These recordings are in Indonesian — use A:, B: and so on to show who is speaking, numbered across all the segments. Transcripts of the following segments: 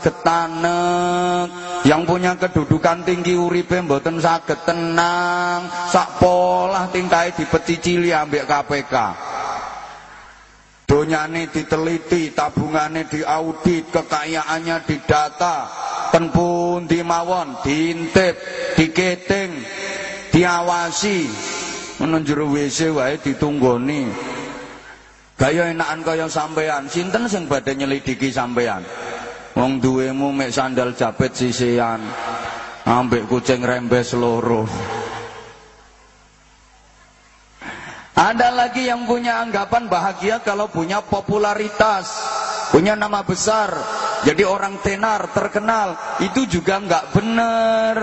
A: getanek yang punya kedudukan tinggi uripe mboten saged tenang. Sak polah tingkai dipecicili ambek KPK donyane diteliti tabungane diaudit kekayaannya didata. Ten pundi mawon? Diintip diketing diawasi. Menunjuru WC wae ditunggoni. Gaya enakan kaya sampean sinten sing badhe nyelidiki sampean Wong duwemu mek sandal japit sisian. Ambek kucing rembes loro. Ada lagi yang punya anggapan bahagia kalau punya popularitas, punya nama besar, jadi orang tenar, terkenal. Itu juga nggak benar.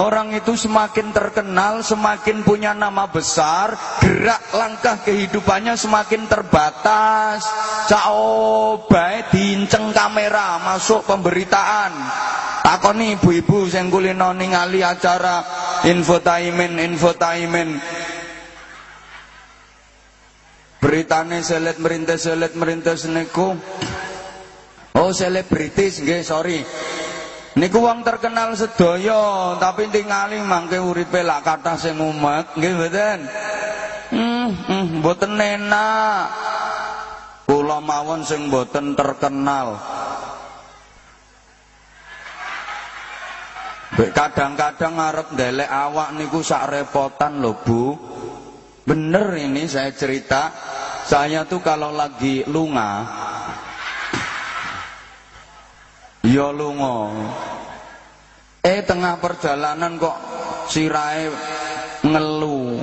A: Orang itu semakin terkenal, semakin punya nama besar, gerak langkah kehidupannya semakin terbatas. Coba diinceng kamera, masuk pemberitaan. Takoni ibu-ibu sing kulino ningali acara infotainment infotainment beritane selet merintis selet merintis niku oh selebritis nggih sorry. Niku wong terkenal sedaya tapi tingali mangke uripe lak kathah sing umek nggih mboten? Hmm, hmm mboten enak. Kula mawon sing mboten terkenal. Kadang-kadang ngarep ndelek awak niku sak repotan lho Bu. Bener ini saya cerita. Saya tuh kalau lagi lunga ya lunga. Eh tengah perjalanan kok sirai ngelu.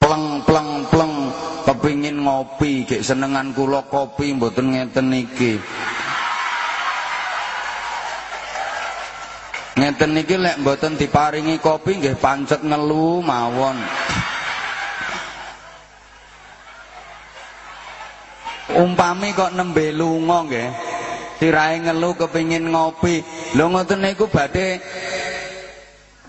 A: Pleng pleng pleng. Kepingin ngopi kayak senengan kulo kopi mboten ngeten iki. Ngeten iki lek mboten diparingi kopi nggih pancet ngelu mawon. Umpami kok nembe lunga nggih sirahe ngelu kepingin ngopi. Lho ngoten niku badhe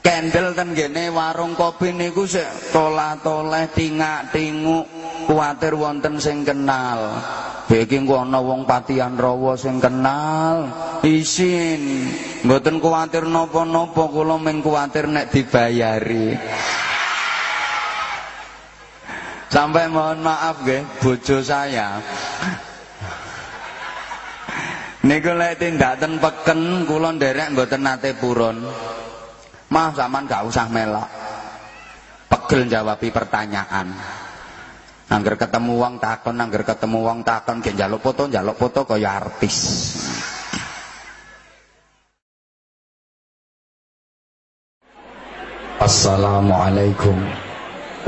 A: kendel ten gene warung kopi niku sik tolah-toleh tingak-tinguk kuwatir wonten sing kenal. Iki engko ana wong patian rawa sing kenal. Isin. Mboten kuwatir napa-napa kula mung kuwatir nek dibayari. Sampai mohon maaf nggih bojo saya. Niku lek tindakan peken kula nderek mboten nate purun. Mah zaman gak usah melok. Pegel jawabi pertanyaan. Angger ketemu wong takon, angger ketemu wong takon ge njaluk foto, njaluk foto kaya artis. Assalamualaikum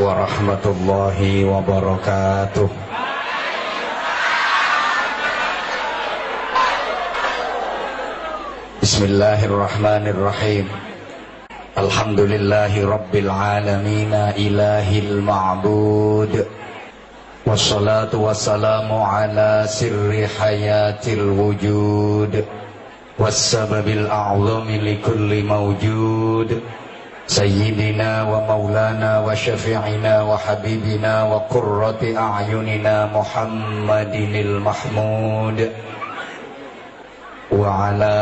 A: warahmatullahi wabarakatuh بسم الله الرحمن الرحيم. الحمد لله رب العالمين إله المعبود. والصلاة والسلام على سر حياة الوجود. والسبب الأعظم لكل موجود. سيدنا ومولانا وشفيعنا وحبيبنا وقرة أعيننا محمد المحمود. وعلى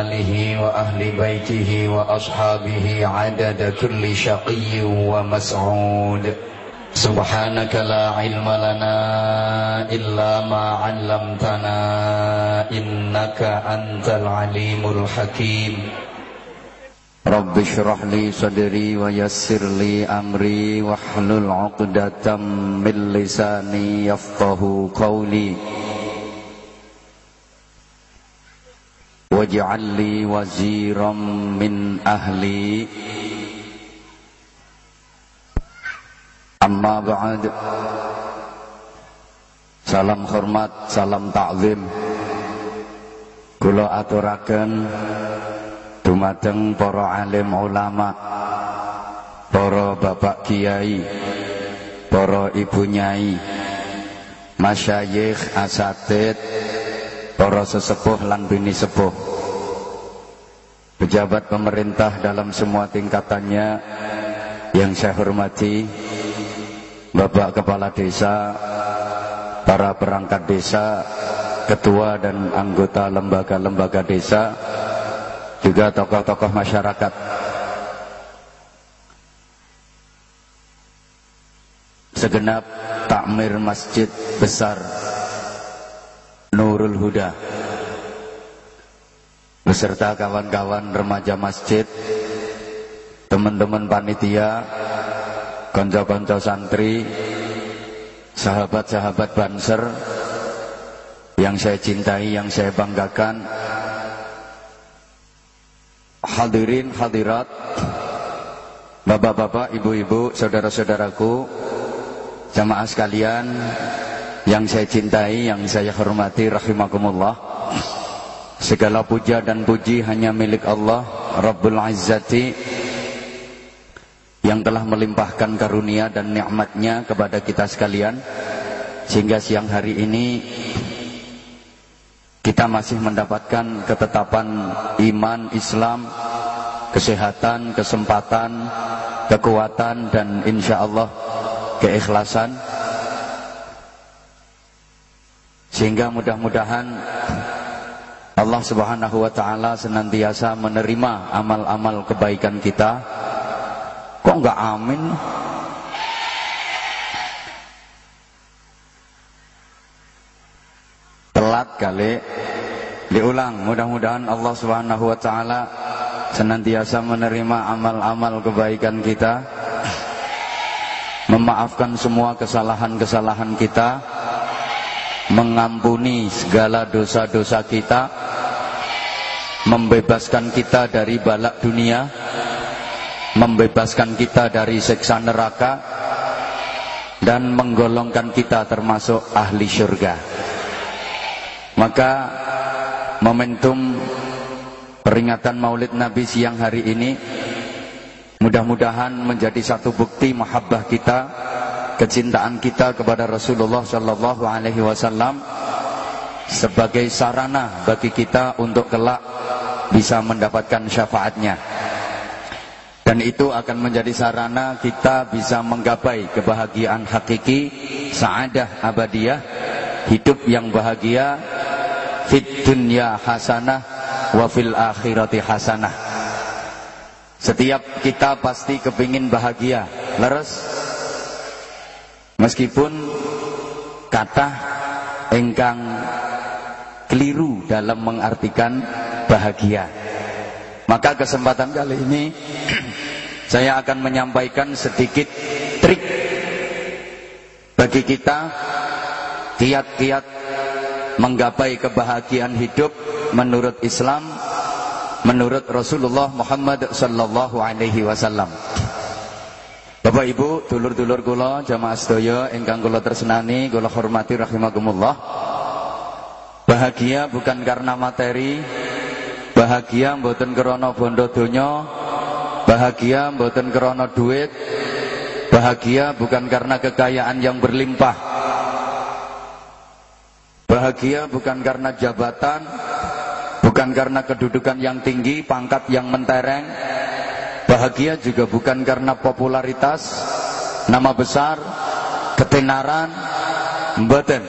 A: آله وأهل بيته وأصحابه عدد كل شقي ومسعود. سبحانك لا علم لنا إلا ما علمتنا إنك أنت العليم الحكيم. Rabbi syrah li sadri wa yassir li amri wahlul 'uqdatam min lisani yafqahu waj'al li waziran min ahli amma ba'd salam hormat salam ta'zim. Kula aturaken dumateng para alim ulama para bapak kiai para ibu nyai masyayikh asatid para sesepuh lan bini sepuh pejabat pemerintah dalam semua tingkatannya yang saya hormati Bapak Kepala Desa para perangkat desa ketua dan anggota lembaga-lembaga desa, juga tokoh-tokoh masyarakat. Segenap takmir masjid besar Nurul Huda beserta kawan-kawan remaja masjid teman-teman panitia konco-konco santri sahabat-sahabat banser yang saya cintai, yang saya banggakan hadirin hadirat bapak-bapak, ibu-ibu, saudara-saudaraku jamaah sekalian yang saya cintai, yang saya hormati rahimakumullah segala puja dan puji hanya milik Allah Rabbul Izzati yang telah melimpahkan karunia dan nikmatnya kepada kita sekalian. Sehingga siang hari ini kita masih mendapatkan ketetapan iman Islam kesehatan, kesempatan, kekuatan dan insya Allah keikhlasan. Sehingga mudah-mudahan Allah Subhanahu wa taala senantiasa menerima amal-amal kebaikan kita Kok enggak amin? Telat kali. Diulang, mudah-mudahan Allah Subhanahu wa taala senantiasa menerima amal-amal kebaikan kita. Memaafkan semua kesalahan-kesalahan kita. Mengampuni segala dosa-dosa kita. Membebaskan kita dari balak dunia membebaskan kita dari seksa neraka dan menggolongkan kita termasuk ahli syurga. Maka momentum peringatan maulid nabi siang hari ini mudah-mudahan menjadi satu bukti mahabbah kita kecintaan kita kepada Rasulullah sallallahu alaihi wasallam sebagai sarana bagi kita untuk kelak bisa mendapatkan syafaatnya. Dan itu akan menjadi sarana kita bisa menggapai kebahagiaan hakiki saadah abadiyah hidup yang bahagia fit dunya hasanah wa fil akhirati hasanah. Setiap kita pasti kepingin bahagia leres. Meskipun kata engkang keliru dalam mengartikan bahagia maka kesempatan kali ini saya akan menyampaikan sedikit trik bagi kita kiat-kiat menggapai kebahagiaan hidup menurut Islam menurut Rasulullah Muhammad sallallahu alaihi wasallam. Bapak Ibu, dulur-dulur kula jamaah sedaya ingkang kula tresnani, kula hormati rahimakumullah. Bahagia bukan karena materi, Bahagia mboten krana bondo donya, bahagia mboten krana duit, bahagia bukan karena kekayaan yang berlimpah. Bahagia bukan karena jabatan, bukan karena kedudukan yang tinggi, pangkat yang mentereng. Bahagia juga bukan karena popularitas, nama besar, ketenaran, mboten.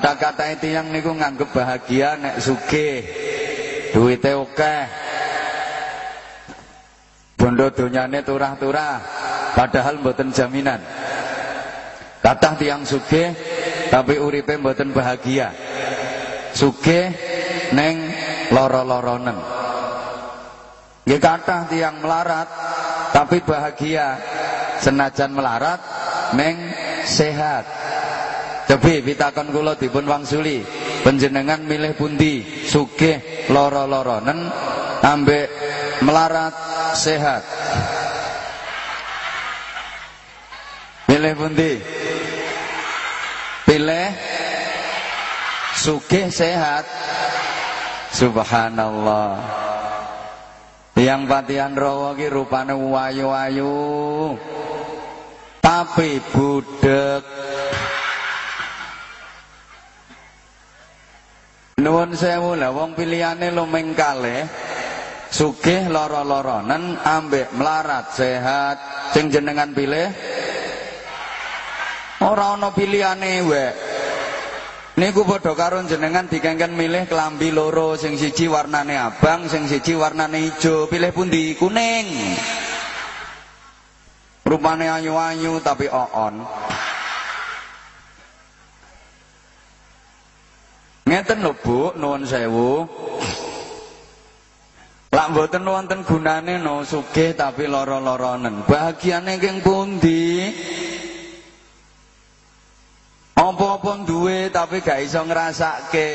A: Kata-kata itu yang niku nganggep bahagia nek suge duwite oke Bondo donyane turah-turah, padahal mboten jaminan. Kata tiang suge tapi uripe mboten bahagia. Suge neng loro-loronen. Nggih kathah tiang melarat tapi bahagia senajan melarat neng sehat. Cobi pitakon kula dipun wangsuli. Panjenengan milih pundi? Sugih lara-laranen ambek melarat sehat. Pilih pundi? Pilih sugih sehat. Subhanallah. Yang patian rawa ki rupane wayu-wayu. Tapi budek Nuwun sewu lah wong pilihane lumeng kalih. Sugih lara-laranen ambek melarat sehat. Sing jenengan pilih ora ana pilihane wek. Niku padha karo jenengan dikengken milih kelambi loro, sing siji warnane abang, sing siji warnane ijo. Pilih pundi? Kuning. Rupane ayu-ayu tapi oon. Ngeten lho Bu, nuwun sewu. Lak mboten wonten gunane no sugih tapi lara-laranen. Bahagiane keng pundi? Apa-apa duwe tapi gak iso ngrasake.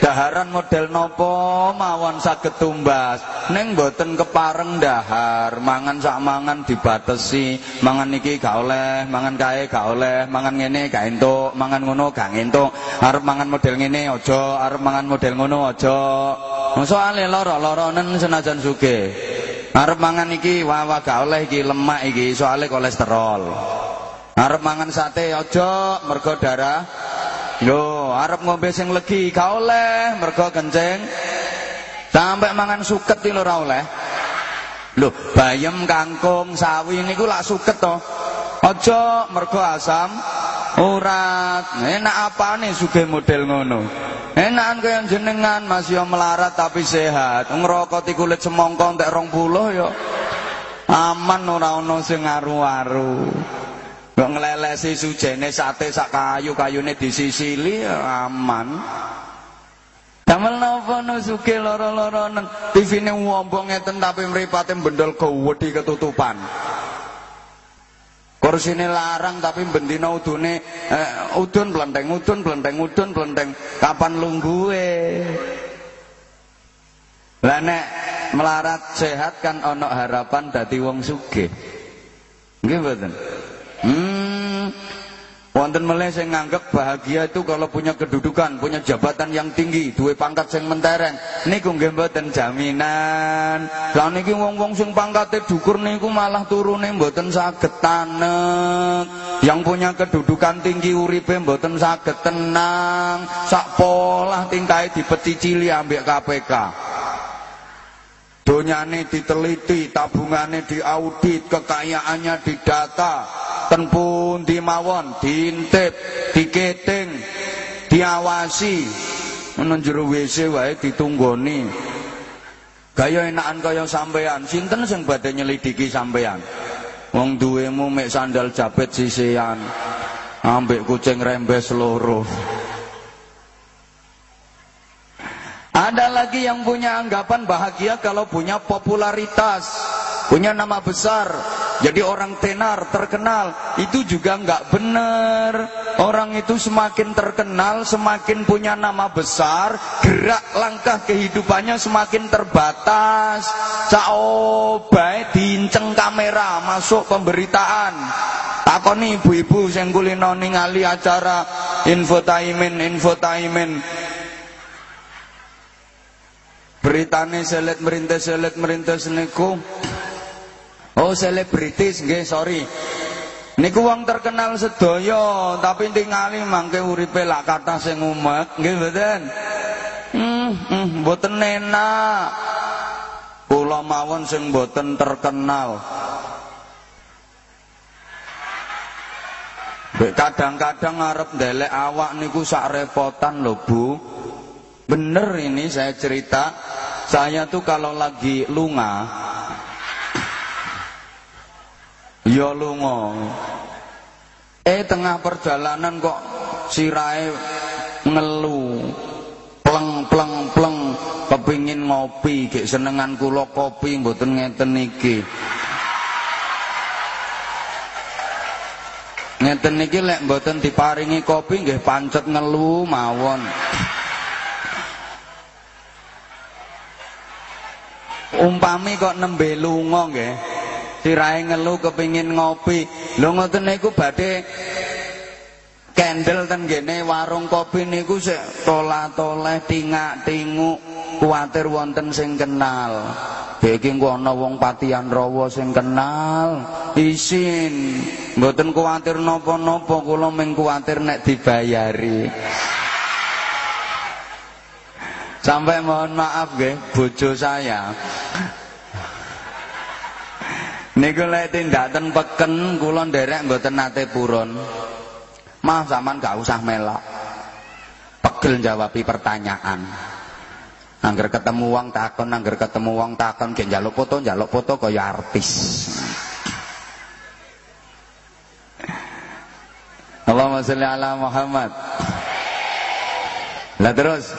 A: Daharan model nopo mawon saged tumbas. Ning mboten kepareng dahar, mangan sak mangan dibatesi, mangan iki gak oleh, mangan kae gak oleh, mangan ngene gak entuk, mangan ngono gak entuk. Arep mangan model ngene aja, arep mangan model ngono aja. Soale lara-laranen senajan sugih. Arep mangan iki wawa gak oleh iki lemak iki, soale kolesterol. Arep mangan sate aja mergo darah. Lho, arep ngombe sing legi gak oleh mergo kencing. Sampai mangan suket iki lho ora oleh. Lho, bayem, kangkung, sawi niku lak suket to. Aja mergo asam urat. Enak apane sugih model ngono. Enakan kaya jenengan masih melarat tapi sehat. Ngrokoti kulit semongko entek 20 ya. Aman ora ana sing aru-aru. Kok nglelesi sujene sate sak kayu-kayune disisili ya aman. Damel napa no suge loro-loronen. TV-ne wombong ngeten tapi mripate bendol gowedi ketutupan. Kursine larang tapi bendina udune eh, udun blenteng udun blenteng udun blenteng kapan lungguhe. Lah nek melarat sehat kan ana harapan dadi wong sugih. Nggih mboten? Hmm. Wonten meleh sing nganggep bahagia itu kalau punya kedudukan, punya jabatan yang tinggi, duwe pangkat sing mentereng. Niku nggih mboten jaminan. Lah niki wong-wong sing pangkate dhukur niku malah turune mboten saged tanek. Yang punya kedudukan tinggi uripe mboten saged tenang. Sak polah tingkahe dipecicili ambek KPK. Donyane diteliti, tabungane diaudit, kekayaannya didata, ten pundi mawon diintip, diketing, diawasi. Menawa jero WC wae ditunggoni. Gaya enakan kaya sampean, sinten sing badhe nyelidiki sampean? Wong duwemu mek sandal japit sisian. Ambek kucing rembes loro. Ada lagi yang punya anggapan bahagia kalau punya popularitas, punya nama besar, jadi orang tenar, terkenal. Itu juga nggak benar. Orang itu semakin terkenal, semakin punya nama besar, gerak langkah kehidupannya semakin terbatas. Caobai diinceng kamera, masuk pemberitaan. Takoni ibu-ibu sing kulino ningali acara infotainment infotainment beritane selet merintis selet merintis niku oh selebritis nggih sorry. Niku wong terkenal sedaya tapi tingali mangke uripe lak kata sing umek nggih mboten? Hmm, hmm mboten enak. Kula mawon sing mboten terkenal. Kadang-kadang arep ndelek awak niku sak repotan lho Bu Bener ini saya cerita, saya tuh kalau lagi lunga, ya lunga. Eh tengah perjalanan kok sirai ngelu, pleng pleng pleng, kepingin ngopi, kayak senengan kulo kopi, mboten ngeten iki. Ngeten iki lek mboten diparingi kopi nggih pancet ngelu mawon. Umpami kok nembe lunga nggih? Sirahe ngelu kepingin ngopi. Lho ngoten niku badhe kendel ten gene warung kopi niku sik tola-toleh tingak-tinguk kuwatir wonten sing kenal. Iki engko ana wong patian rawa sing kenal. Isin. Mboten kuwatir napa-napa kula mung kuwatir nek dibayari Sampai mohon maaf nggih bojo saya. Niku lek tindakan peken kula nderek mboten nate purun. Mah zaman gak usah melak. pegel jawabi pertanyaan. Angger ketemu uang takon, angger ketemu uang takon, gen jaluk foto, jaluk foto kaya artis. Allahumma sholli ala Muhammad. Lah terus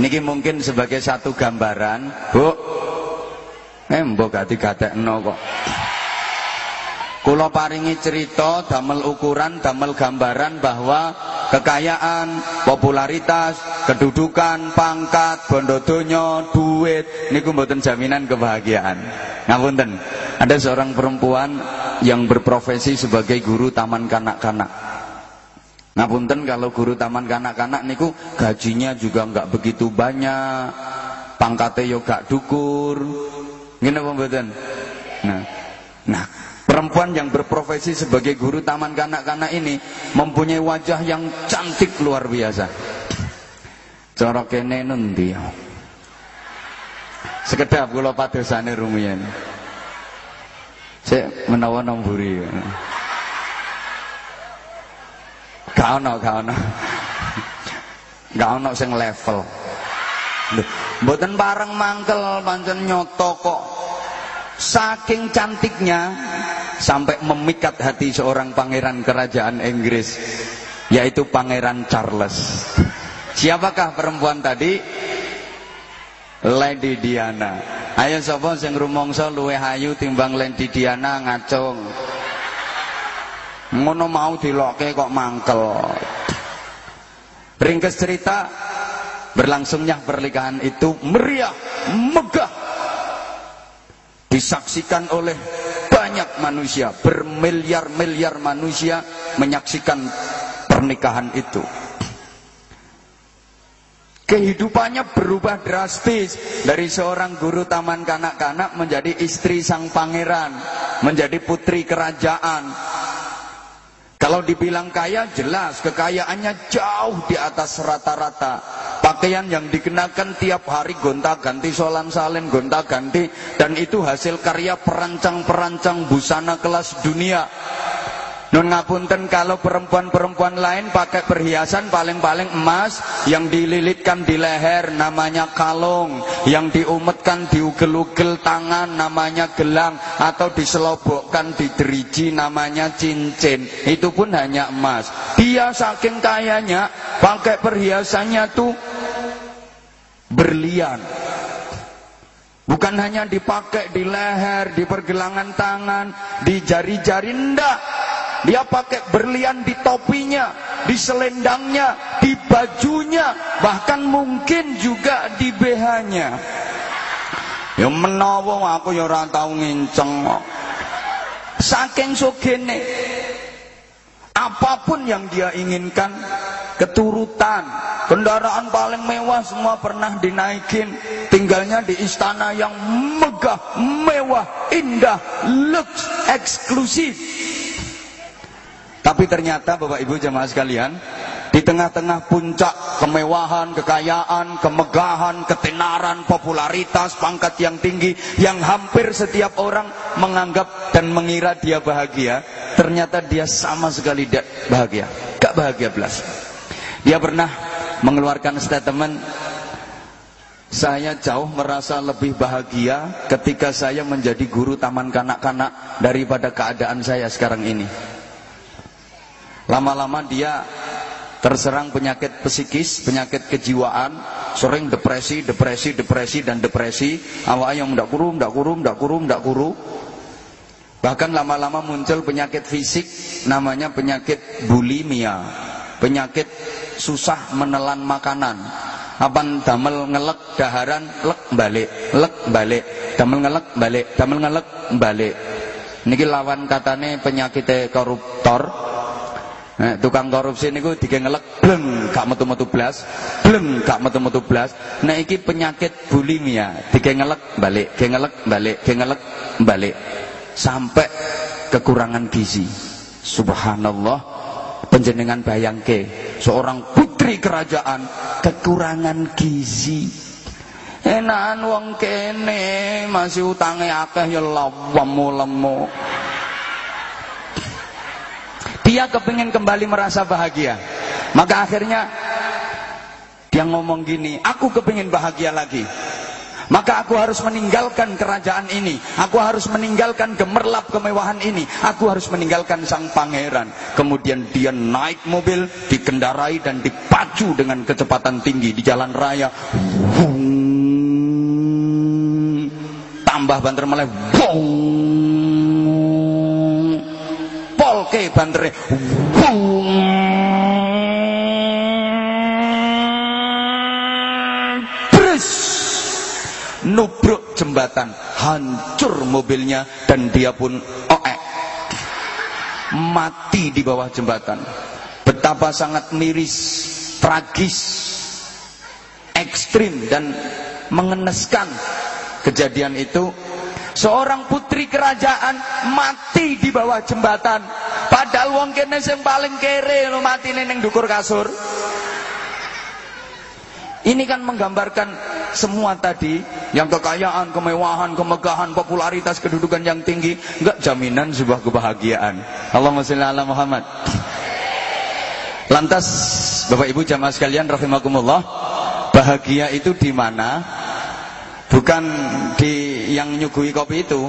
A: niki mungkin sebagai satu gambaran, Bu. Eh mbok gak digatekno kok. Kula paringi cerita damel ukuran, damel gambaran bahwa kekayaan, popularitas, kedudukan, pangkat, bondo donya, duit niku mboten jaminan kebahagiaan. Ngapunten. Ada seorang perempuan yang berprofesi sebagai guru taman kanak-kanak. Ngapunten kalau guru taman kanak-kanak niku gajinya juga nggak begitu banyak, pangkatnya yo gak dukur. Ngene apa mboten? Nah. Nah, Perempuan yang berprofesi sebagai guru taman kanak-kanak ini mempunyai wajah yang cantik luar biasa. Cara kene nundi. Sekedap kula padosane rumiyin. Sik menawa nomburi. Gak ono, gak ono. Gak ono sing level. Mboten bareng mangkel pancen nyoto kok. Saking cantiknya sampai memikat hati seorang pangeran kerajaan Inggris yaitu Pangeran Charles. Siapakah perempuan tadi? Lady Diana. Ayo sapa sing rumangsa luwih ayu timbang Lady Diana ngacung. Ngono mau dilokke kok mangkel. Ringkes cerita berlangsungnya pernikahan itu meriah, megah. Disaksikan oleh banyak manusia, bermiliar-miliar manusia menyaksikan pernikahan itu. Kehidupannya berubah drastis dari seorang guru taman kanak-kanak menjadi istri sang pangeran, menjadi putri kerajaan. Kalau dibilang kaya jelas kekayaannya jauh di atas rata-rata. Pakaian yang dikenakan tiap hari gonta-ganti solan salin gonta-ganti dan itu hasil karya perancang-perancang busana kelas dunia. Nun ngapunten kalau perempuan-perempuan lain pakai perhiasan paling-paling emas yang dililitkan di leher namanya kalung, yang diumetkan di ugel-ugel tangan namanya gelang atau diselobokkan di deriji namanya cincin. Itu pun hanya emas. Dia saking kayanya pakai perhiasannya tuh berlian. Bukan hanya dipakai di leher, di pergelangan tangan, di jari-jari, ndak. Dia pakai berlian di topinya, di selendangnya, di bajunya, bahkan mungkin juga di BH-nya. Ya menawa aku ya ora tau nginceng Saking sugene. Apa pun yang dia inginkan, keturutan, kendaraan paling mewah semua pernah dinaikin. Tinggalnya di istana yang megah, mewah, indah, lux, eksklusif. Tapi ternyata Bapak Ibu jemaah sekalian, di tengah-tengah puncak kemewahan, kekayaan, kemegahan, ketenaran, popularitas, pangkat yang tinggi yang hampir setiap orang menganggap dan mengira dia bahagia, ternyata dia sama sekali tidak bahagia. Gak bahagia belas. Dia pernah mengeluarkan statement saya jauh merasa lebih bahagia ketika saya menjadi guru taman kanak-kanak daripada keadaan saya sekarang ini. Lama-lama dia terserang penyakit psikis, penyakit kejiwaan, sering depresi, depresi, depresi dan depresi. Awak yang ndak kuru, ndak kuru, ndak kuru, ndak kuru. Bahkan lama-lama muncul penyakit fisik namanya penyakit bulimia. Penyakit susah menelan makanan. Apa damel ngelek daharan lek balik, lek balik, damel ngelek balik, damel ngelek balik. Niki lawan katane penyakit koruptor Nah, tukang korupsi niku digengelek bleng gak metu-metu blas, bleng gak metu-metu blas. Nah iki penyakit bulimia, digengelek balik, gengelek balik, gengelek balik. Sampai kekurangan gizi. Subhanallah, penjenengan bayangke seorang putri kerajaan kekurangan gizi. Enakan wong kene masih utange akeh ya lemu-lemu dia kepingin kembali merasa bahagia maka akhirnya Dia ngomong gini, aku kepingin bahagia lagi. Maka aku harus meninggalkan kerajaan ini. Aku harus meninggalkan gemerlap kemewahan ini. Aku harus meninggalkan sang pangeran. Kemudian dia naik mobil, dikendarai dan dipacu dengan kecepatan tinggi di jalan raya. Tambah banter Polke bantere. nubruk jembatan, hancur mobilnya dan dia pun oek. Mati di bawah jembatan. Betapa sangat miris, tragis, ekstrim dan mengeneskan kejadian itu. Seorang putri kerajaan mati di bawah jembatan. Padahal wong kene sing paling kere lo mati neng dukur kasur. Ini kan menggambarkan semua tadi yang kekayaan, kemewahan, kemegahan, popularitas, kedudukan yang tinggi enggak jaminan sebuah kebahagiaan. Allahumma sholli ala Muhammad. Lantas Bapak Ibu jamaah sekalian rahimakumullah, bahagia itu di mana? Bukan di yang nyuguhi kopi itu.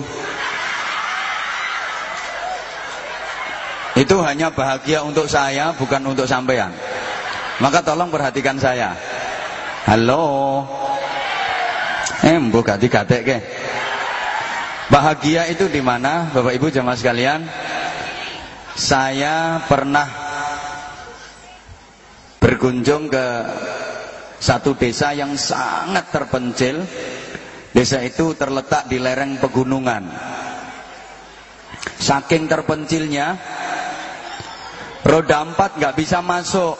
A: Itu hanya bahagia untuk saya, bukan untuk sampean. Maka tolong perhatikan saya. Halo. Eh, mbok gati gatek ke. Bahagia itu di mana, Bapak Ibu jamaah sekalian? Saya pernah berkunjung ke satu desa yang sangat terpencil. Desa itu terletak di lereng pegunungan. Saking terpencilnya, roda empat nggak bisa masuk.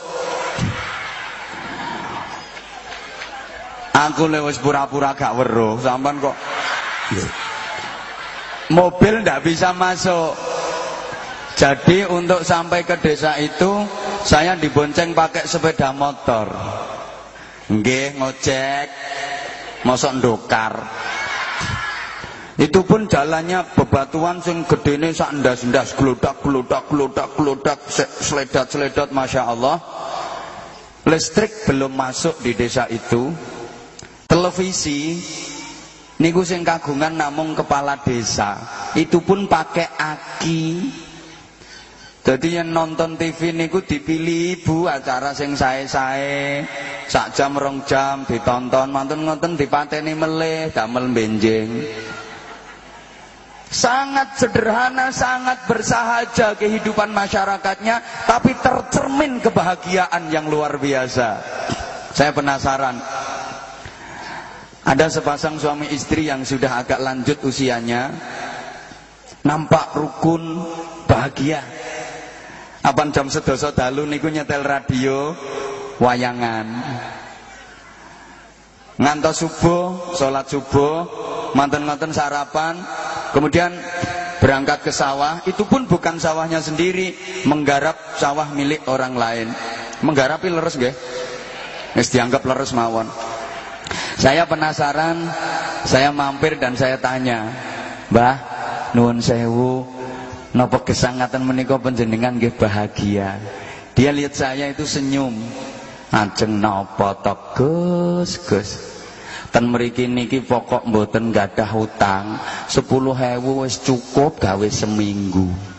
A: Aku lewat pura-pura gak weruh, sampean kok. Mobil ndak bisa masuk. Jadi untuk sampai ke desa itu saya dibonceng pakai sepeda motor. Nggih, ngojek. Mosok ndokar. Itu pun jalannya bebatuan sing gedene sak ndas-ndas glodak glodak seledat-seledat Masya Allah. Listrik belum masuk di desa itu. Televisi niku sing kagungan namung kepala desa. Itu pun pakai aki jadi yang nonton TV niku dipilih ibu acara sing sae-sae. Sak jam rong jam ditonton mantun ngoten dipateni meleh damel benjing. Sangat sederhana sangat bersahaja kehidupan masyarakatnya tapi tercermin kebahagiaan yang luar biasa. Saya penasaran. Ada sepasang suami istri yang sudah agak lanjut usianya. Nampak rukun, bahagia Apa jam sedoso dalu niku nyetel radio Wayangan. Ngantos subuh, sholat subuh Manten-manten sarapan. Kemudian berangkat ke sawah. Itu pun bukan sawahnya sendiri Menggarap sawah milik orang lain. Menggarapi leres gak? Wis dianggap leres mawon. Saya penasaran, saya mampir dan saya tanya, Mbah, nuwun sewu, nopo kesangatan menika penjenengan nggih bahagia. Dia lihat saya itu senyum. Ajeng nopo to Gus, Gus. Ten mriki niki pokok mboten gadah hutang, 10.000 wis cukup gawe seminggu.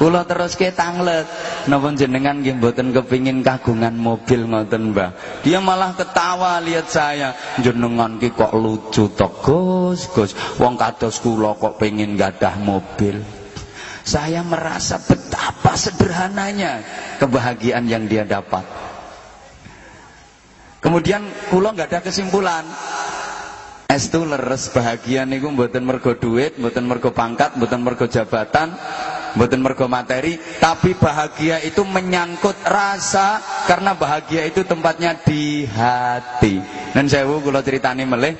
A: Kula terus ke tanglet. Napa jenengan nggih mboten kepingin kagungan mobil ngoten, Mbah. Dia malah ketawa lihat saya. Jenengan ki kok lucu to, Gus, Gus. Wong kados kula kok pengin gadah mobil. Saya merasa betapa sederhananya kebahagiaan yang dia dapat. Kemudian kula nggak ada kesimpulan. Estu leres bahagia niku mboten mergo duit, mboten mergo pangkat, mboten mergo jabatan, mboten mergo materi, tapi bahagia itu menyangkut rasa karena bahagia itu tempatnya di hati. Dan saya kula ceritani meleh,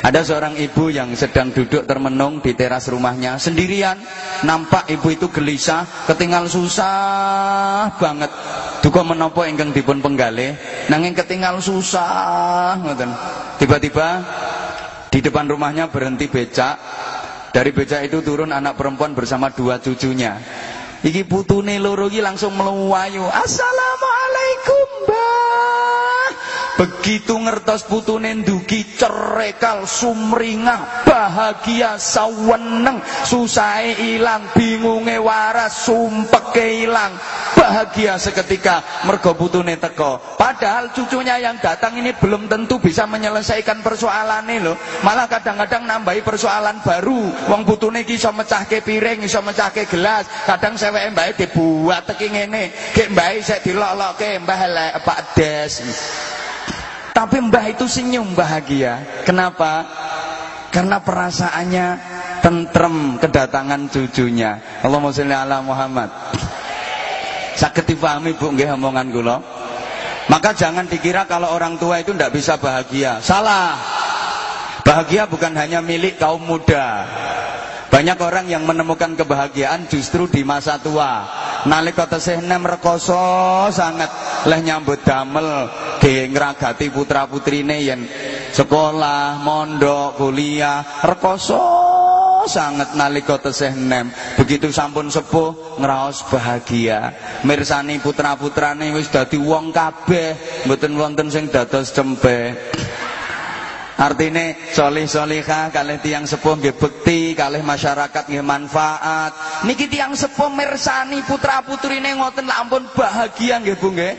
A: ada seorang ibu yang sedang duduk termenung di teras rumahnya sendirian, nampak ibu itu gelisah, ketinggal susah banget. Duka menopo ingkang dipun penggale, nanging ketinggal susah ngoten. Tiba-tiba di depan rumahnya berhenti becak, dari beca itu turun anak perempuan bersama dua cucunya. Iki putune loro iki langsung melayu. Assalamualaikum, Mbak. Begitu ngertos putune ndugi cerekal sumringah bahagia saweneng. Susahe ilang bingunge waras sumpeke ilang. Bahagia seketika mergo putune teko padahal cucunya yang datang ini belum tentu bisa menyelesaikan persoalan ini loh malah kadang-kadang nambahi persoalan baru. Wong putune ki iso mecahke piring iso mecahke gelas. Kadang seweke mbae dibuat teki ngene. Gek mbae sik dilolokke mbah lek Pak Des tapi mbah itu senyum bahagia. Kenapa? Karena perasaannya tentrem kedatangan cucunya. Allahumma sholli ala Muhammad. Sakit dipahami Bu nggih omongan kula. Maka jangan dikira kalau orang tua itu tidak bisa bahagia. Salah. Bahagia bukan hanya milik kaum muda. Banyak orang yang menemukan kebahagiaan justru di masa tua. Nalika tesih nem rekoso sangat. Leh nyambut damel ge ngragati putra-putrine yen sekolah, mondok, kuliah, rekoso sangat nalika tesih nem. Begitu sampun sepuh ngraos bahagia. Mirsani putra-putrane wis dadi wong kabeh, mboten wonten sing dados cempe. Artine solih solihah kalih tiang sepuh nggih bekti kalih masyarakat nggih manfaat. Niki tiang sepuh mirsani putra putrine ngoten lak ampun bahagia nggih Bu nggih.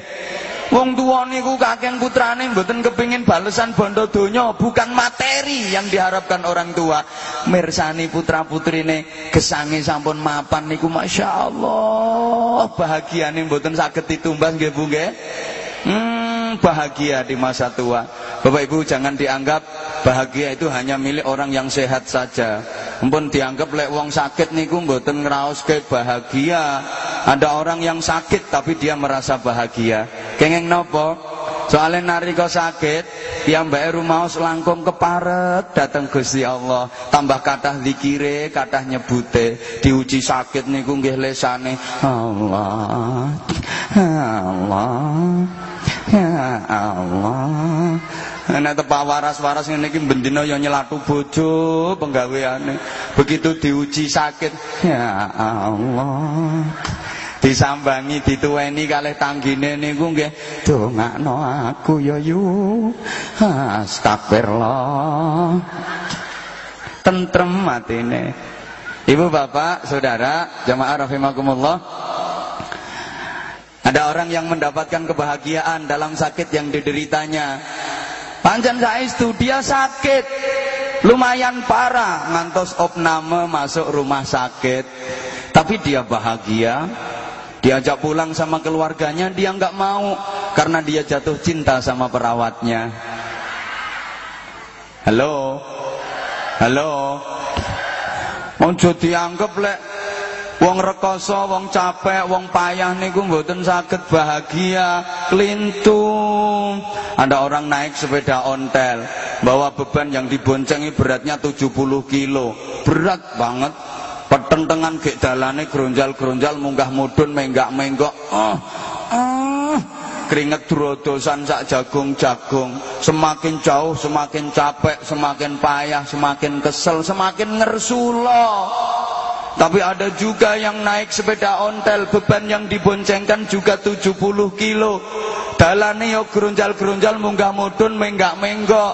A: Wong tuwa niku kakek putrane mboten kepingin balesan bondo donya, bukan materi yang diharapkan orang tua. Mirsani putra putrine gesange sampun mapan niku Masya Allah bahagiane mboten saged ditumbas nggih Bu nggih. Hmm, bahagia di masa tua. Bapak Ibu jangan dianggap bahagia itu hanya milik orang yang sehat saja. Mumpun dianggap lek wong sakit niku mboten ngraoske bahagia. Ada orang yang sakit tapi dia merasa bahagia. Kenging nopo? Soalnya nariko sakit, yang mbak rumaos langkung keparet datang Gusti Allah. Tambah kathah zikire, kathah nyebute, diuji sakit niku nggih lesane Allah. Allah. Ya Allah. Nek tepak waras-waras ngene iki bendina ya nyelatu bojo penggaweane. Begitu diuji sakit, ya Allah. Disambangi dituweni kalih tanggine niku nggih dongakno aku ya yu. Astagfirullah. Tentrem matine. Ibu bapak, saudara, jamaah rahimakumullah. Ada orang yang mendapatkan kebahagiaan dalam sakit yang dideritanya. Panjang itu dia sakit, lumayan parah, ngantos opname masuk rumah sakit. Tapi dia bahagia, diajak pulang sama keluarganya, dia nggak mau karena dia jatuh cinta sama perawatnya. Halo, halo, mau dianggap lek Wong rekoso, wong capek, wong payah niku mboten saged bahagia, klintung. Ada orang naik sepeda ontel, bawa beban yang diboncengi beratnya 70 kilo. Berat banget. Petentengan gek dalane gronjal-gronjal munggah mudun menggak-menggok. Oh, oh. Keringet drodosan sak jagung-jagung. Semakin jauh, semakin capek, semakin payah, semakin kesel, semakin ngersulo. Tapi ada juga yang naik sepeda ontel beban yang diboncengkan juga 70 kilo. Dalane yo gerunjal-gerunjal munggah mudun menggak-menggok.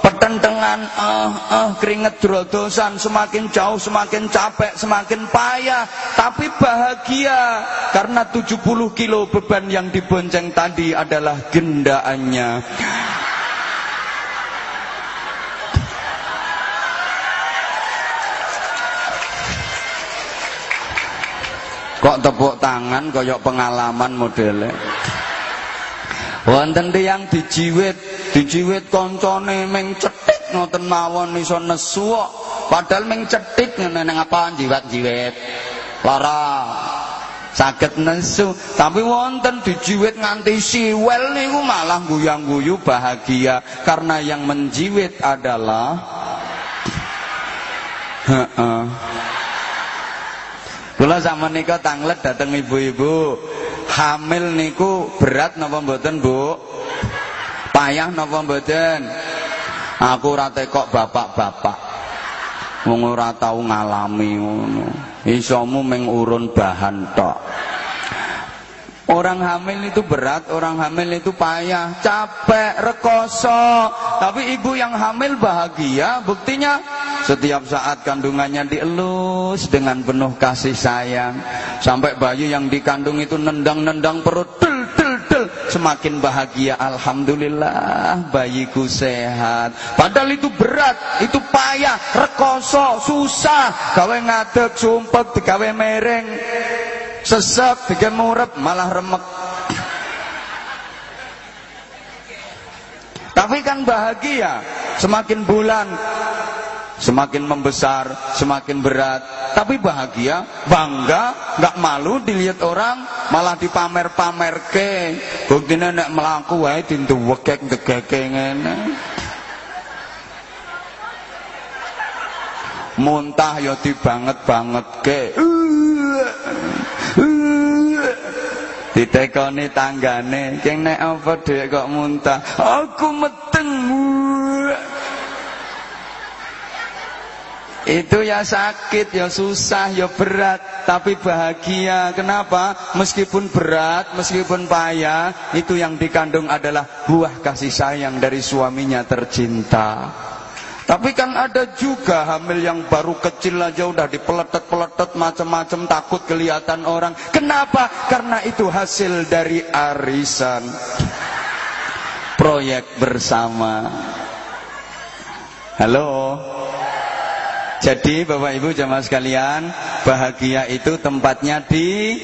A: Pertentangan ah uh, keringet drodosan semakin jauh semakin capek semakin payah tapi bahagia karena 70 kilo beban yang dibonceng tadi adalah gendaannya. Kok tepuk tangan koyok pengalaman modelnya. Wonten tiyang dijiwit, dijiwit koncone meng cetik ngoten mawon iso nesu Padahal meng cetik ngene nang apa jiwat-jiwit. Lara saged nesu, tapi wonten dijiwit nganti siwel niku malah guyang-guyu bahagia karena yang menjiwit adalah heeh Kula sama menika tanglet dateng ibu-ibu. Hamil niku berat napa mboten, Bu? Payah napa mboten? Aku ora kok bapak-bapak. Wong ora tau ngalami ngono. Isomu meng urun bahan tok. Orang hamil itu berat, orang hamil itu payah, capek, rekoso. Tapi ibu yang hamil bahagia, buktinya setiap saat kandungannya dielus dengan penuh kasih sayang. Sampai bayi yang dikandung itu nendang-nendang perut, del, del, del. Semakin bahagia, Alhamdulillah bayiku sehat. Padahal itu berat, itu payah, rekoso, susah. Gawe ngadek, sumpek, gawe mereng sesek bikin murep malah remek. Tapi kan bahagia semakin bulan semakin membesar semakin berat. Tapi bahagia bangga nggak malu dilihat orang malah dipamer-pamer ke buktinya nek melaku wae dintu wekek ngegeke ngene. Muntah ya dibanget-banget ke ditekoni tanggane keng nek apa dhek kok muntah? Aku meteng. Itu ya sakit ya susah ya berat tapi bahagia. Kenapa? Meskipun berat meskipun payah itu yang dikandung adalah buah kasih sayang dari suaminya tercinta tapi kan ada juga hamil yang baru kecil aja udah dipeletet-peletet macam-macam takut kelihatan orang. Kenapa? Karena itu hasil dari arisan. Proyek bersama. Halo. Jadi Bapak Ibu jamaah sekalian, bahagia itu tempatnya di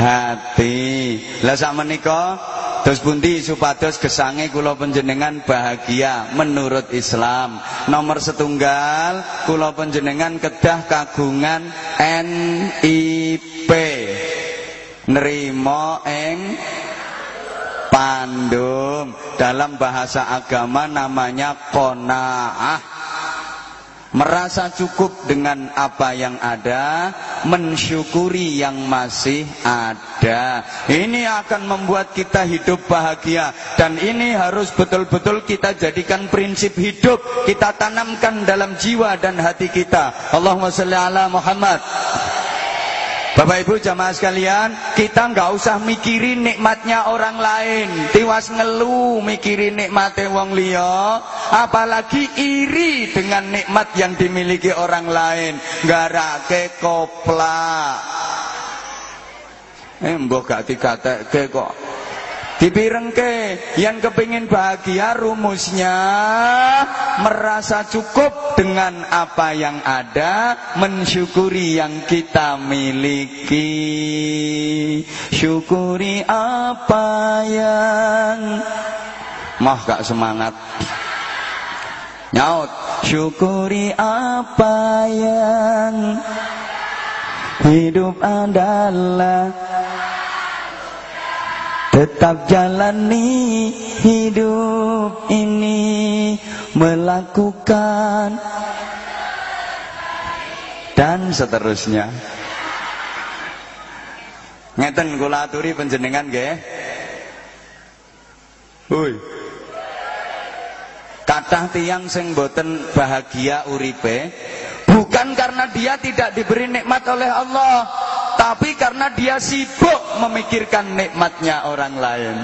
A: hati. Lah sak menika Dos pundi supados gesange kula panjenengan bahagia menurut Islam. Nomor setunggal kula panjenengan kedah kagungan NIP. Nerima ing pandum. Dalam bahasa agama namanya qanaah merasa cukup dengan apa yang ada, mensyukuri yang masih ada. Ini akan membuat kita hidup bahagia dan ini harus betul-betul kita jadikan prinsip hidup, kita tanamkan dalam jiwa dan hati kita. Allahumma shalli ala Muhammad. Bapak Ibu jamaah sekalian, kita nggak usah mikirin nikmatnya orang lain. Tiwas ngeluh mikirin nikmatnya wong liya, apalagi iri dengan nikmat yang dimiliki orang lain. Garake koplak. Eh mbok gak dikatekke kok. Dipirengke yang kepingin bahagia rumusnya merasa cukup dengan apa yang ada, mensyukuri yang kita miliki. Syukuri apa yang Mah gak semangat. Nyaut, syukuri apa yang hidup adalah Tetap jalani hidup ini Melakukan Dan seterusnya Ngeten kula aturi panjenengan nggih. Hui. Kathah tiang sing boten bahagia uripe bukan karena dia tidak diberi nikmat oleh Allah, tapi karena dia sibuk memikirkan nikmatnya orang lain.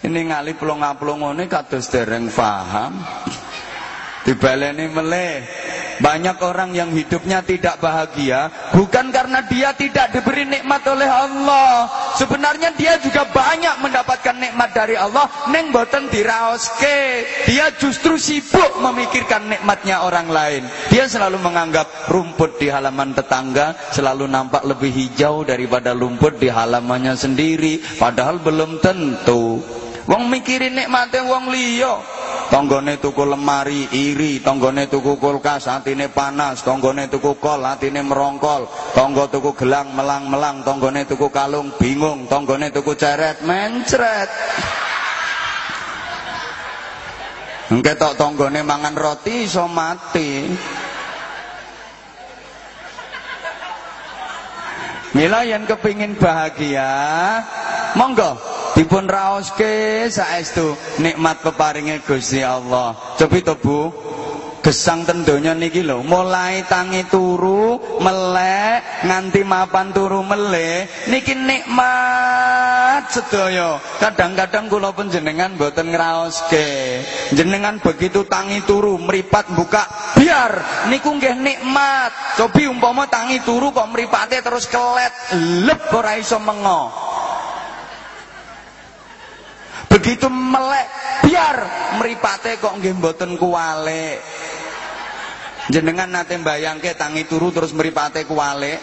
A: Ini ngali plonga-plongo ini kados dereng faham. Dibaleni meleh. Banyak orang yang hidupnya tidak bahagia bukan karena dia tidak diberi nikmat oleh Allah. Sebenarnya dia juga banyak mendapatkan nikmat dari Allah, neng boten diraoske. Dia justru sibuk memikirkan nikmatnya orang lain. Dia selalu menganggap rumput di halaman tetangga selalu nampak lebih hijau daripada rumput di halamannya sendiri, padahal belum tentu. Wong mikirin nikmate wong liya. Tanggane tuku lemari iri, tanggane tuku kulkas atine panas, tanggane tuku kol atine merongkol, tangga tuku gelang melang-melang, tanggane tuku kalung bingung, tanggane tuku ceret mencret. Engke tok tanggane mangan roti iso mati. Mila yang kepingin bahagia, monggo dipun raoske saestu nikmat peparinge Gusti Allah. Cobi to Bu. gesang tendonya niki lho mulai tangi turu melek nganti mapan turu melek. Niki nikmat sedaya. Kadang-kadang kula panjenengan boten ngraoske. Jenengan begitu tangi turu meripat buka biar. Niku nggih nikmat. Cobi umpama tangi turu kok mripate terus kelet lep ora iso mengo begitu melek biar mripate kok nggih mboten kuwalik jenengan nate mbayangke tangi turu terus mripate kuwalik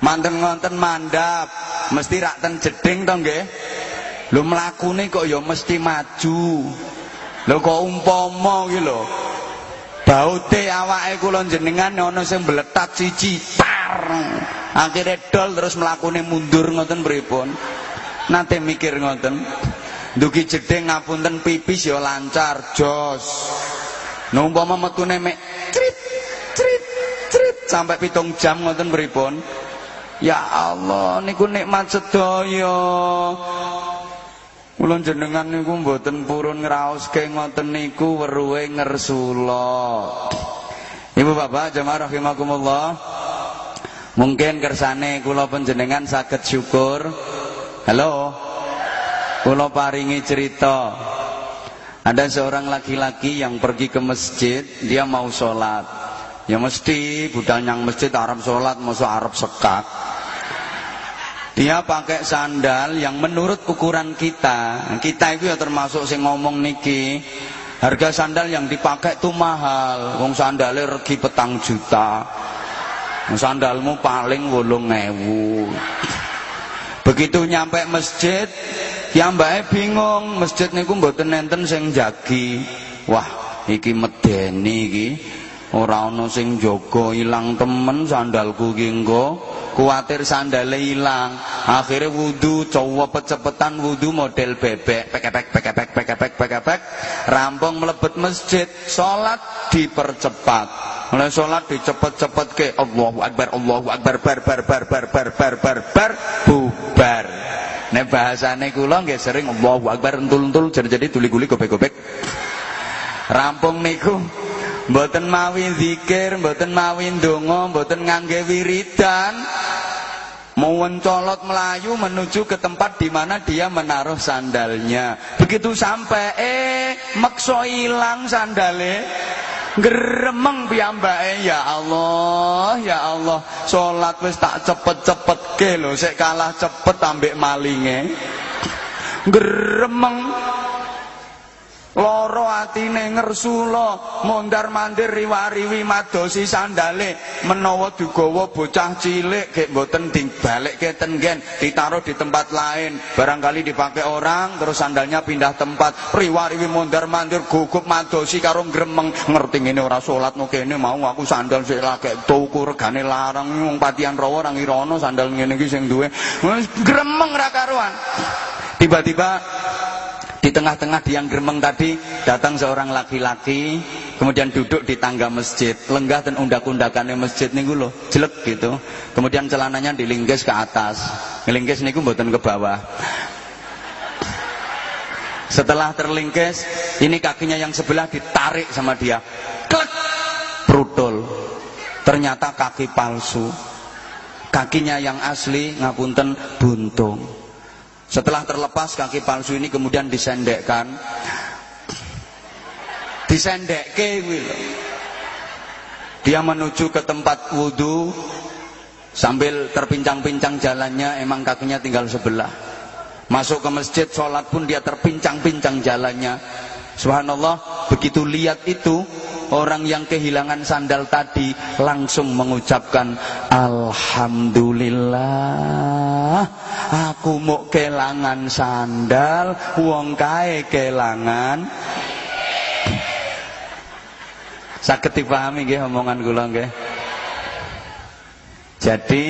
A: manten ngonten mandap mesti rak ten jeding to nggih? Lho mlakune kok ya mesti maju. Lho kok umpama iki lho baute awake kula jenengan ana sing mbletat siji tar akhirnya dol terus mlakune mundur ngoten pripun nate mikir ngoten dugi jeding ngapunten pipis ya lancar jos Numpama metune mek crit crit crit sampai pitung jam ngoten pripun? Ya Allah niku nikmat sedaya. Kula jenengan niku mboten purun ngraoske ngoten niku weruhe ngersula. Ibu bapak jemaah rahimakumullah. Mungkin kersane kula panjenengan saged syukur. Halo. Kula paringi cerita. Ada seorang laki-laki yang pergi ke masjid, dia mau sholat. Ya mesti budal yang masjid Arab sholat, masuk Arab sekak. Dia pakai sandal yang menurut ukuran kita, kita itu ya termasuk sing ngomong niki, harga sandal yang dipakai itu mahal. Wong sandalnya regi petang juta. Sandalmu paling wolong ewu. Begitu nyampe masjid, Ya mbake bingung, masjid niku mboten nenten sing jagi. Wah, iki medeni iki. Ora ana sing jaga ilang temen sandalku ki engko. Kuatir sandale ilang. Akhirnya wudu cowo cepetan wudu model bebek. Pekepek pekepek pekepek pekepek. Rampung melebet masjid, salat dipercepat. Oleh salat dicepet-cepet ke Allahu Akbar Allahu Akbar bar bar bar bar bar bar bar bar bubar. Nek bahasane kula nggih sering Allahu Akbar entul-entul jadi-jadi tuli-guli gobek-gobek. Rampung niku mboten mawi zikir, mboten mawi ndonga, mboten ngangge wiridan. Mau mencolot melayu menuju ke tempat di mana dia menaruh sandalnya. Begitu sampai eh makso hilang sandale. Geremeng piyambake ya Allah, ya Allah. Salat wis tak cepet-cepetke lho, sik kalah cepet ambek malinge. Geremeng Loro atine ngersula, mondar-mandir riwariwi madosi sandale, menawa digawa bocah cilik gek mboten dibalekke tenggen, ditaruh di tempat lain. Barangkali dipakai orang terus sandalnya pindah tempat. Riwariwi mondar-mandir gugup madosi karo gremeng, ngerti ngene ora salat no kene mau aku sandal sik lagi tuku regane larang wong patian rawa ora ngira sandal ngene iki sing duwe. Gremeng ra karuan. Tiba-tiba di tengah-tengah yang gremeng tadi datang seorang laki-laki kemudian duduk di tangga masjid, lenggah dan undak-undakannya masjid niku loh, jelek gitu. Kemudian celananya dilingkis ke atas. Ngelingkis niku mboten ke bawah. Setelah terlingkis, ini kakinya yang sebelah ditarik sama dia. Klek, brutal. Ternyata kaki palsu. Kakinya yang asli ngapunten buntung. Setelah terlepas kaki palsu ini kemudian disendekkan. Disendekke Dia menuju ke tempat wudhu sambil terpincang-pincang jalannya emang kakinya tinggal sebelah. Masuk ke masjid sholat pun dia terpincang-pincang jalannya. Subhanallah begitu lihat itu orang yang kehilangan sandal tadi langsung mengucapkan Alhamdulillah aku mau kelangan sandal wong kae kelangan. Sakit dipahami nggih omongan kula nggih. Jadi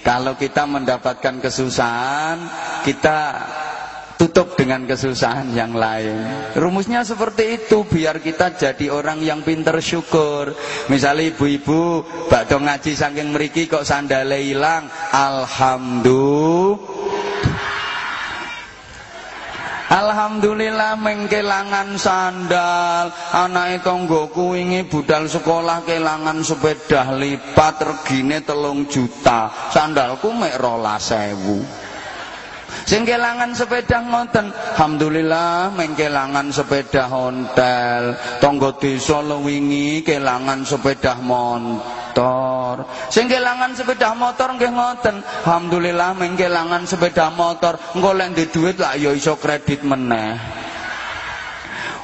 A: kalau kita mendapatkan kesusahan kita tutup dengan kesusahan yang lain. Rumusnya seperti itu biar kita jadi orang yang pinter syukur. Misalnya ibu-ibu bakdo ngaji saking meriki kok sandale hilang, alhamdulillah. Alhamdulillah mengkelangan sandal. Anake tanggoku wingi budal sekolah kelangan sepeda lipat regine telung juta. Sandalku mek sewu. Sing kelangan sepeda ngoten, alhamdulillah mengkelangan sepeda hontel. Tangga desa wingi kelangan sepeda motor. Sing kelangan sepeda motor nggih ngoten, alhamdulillah mengkelangan sepeda motor. Engko lek dhuwit lak ya iso kredit meneh.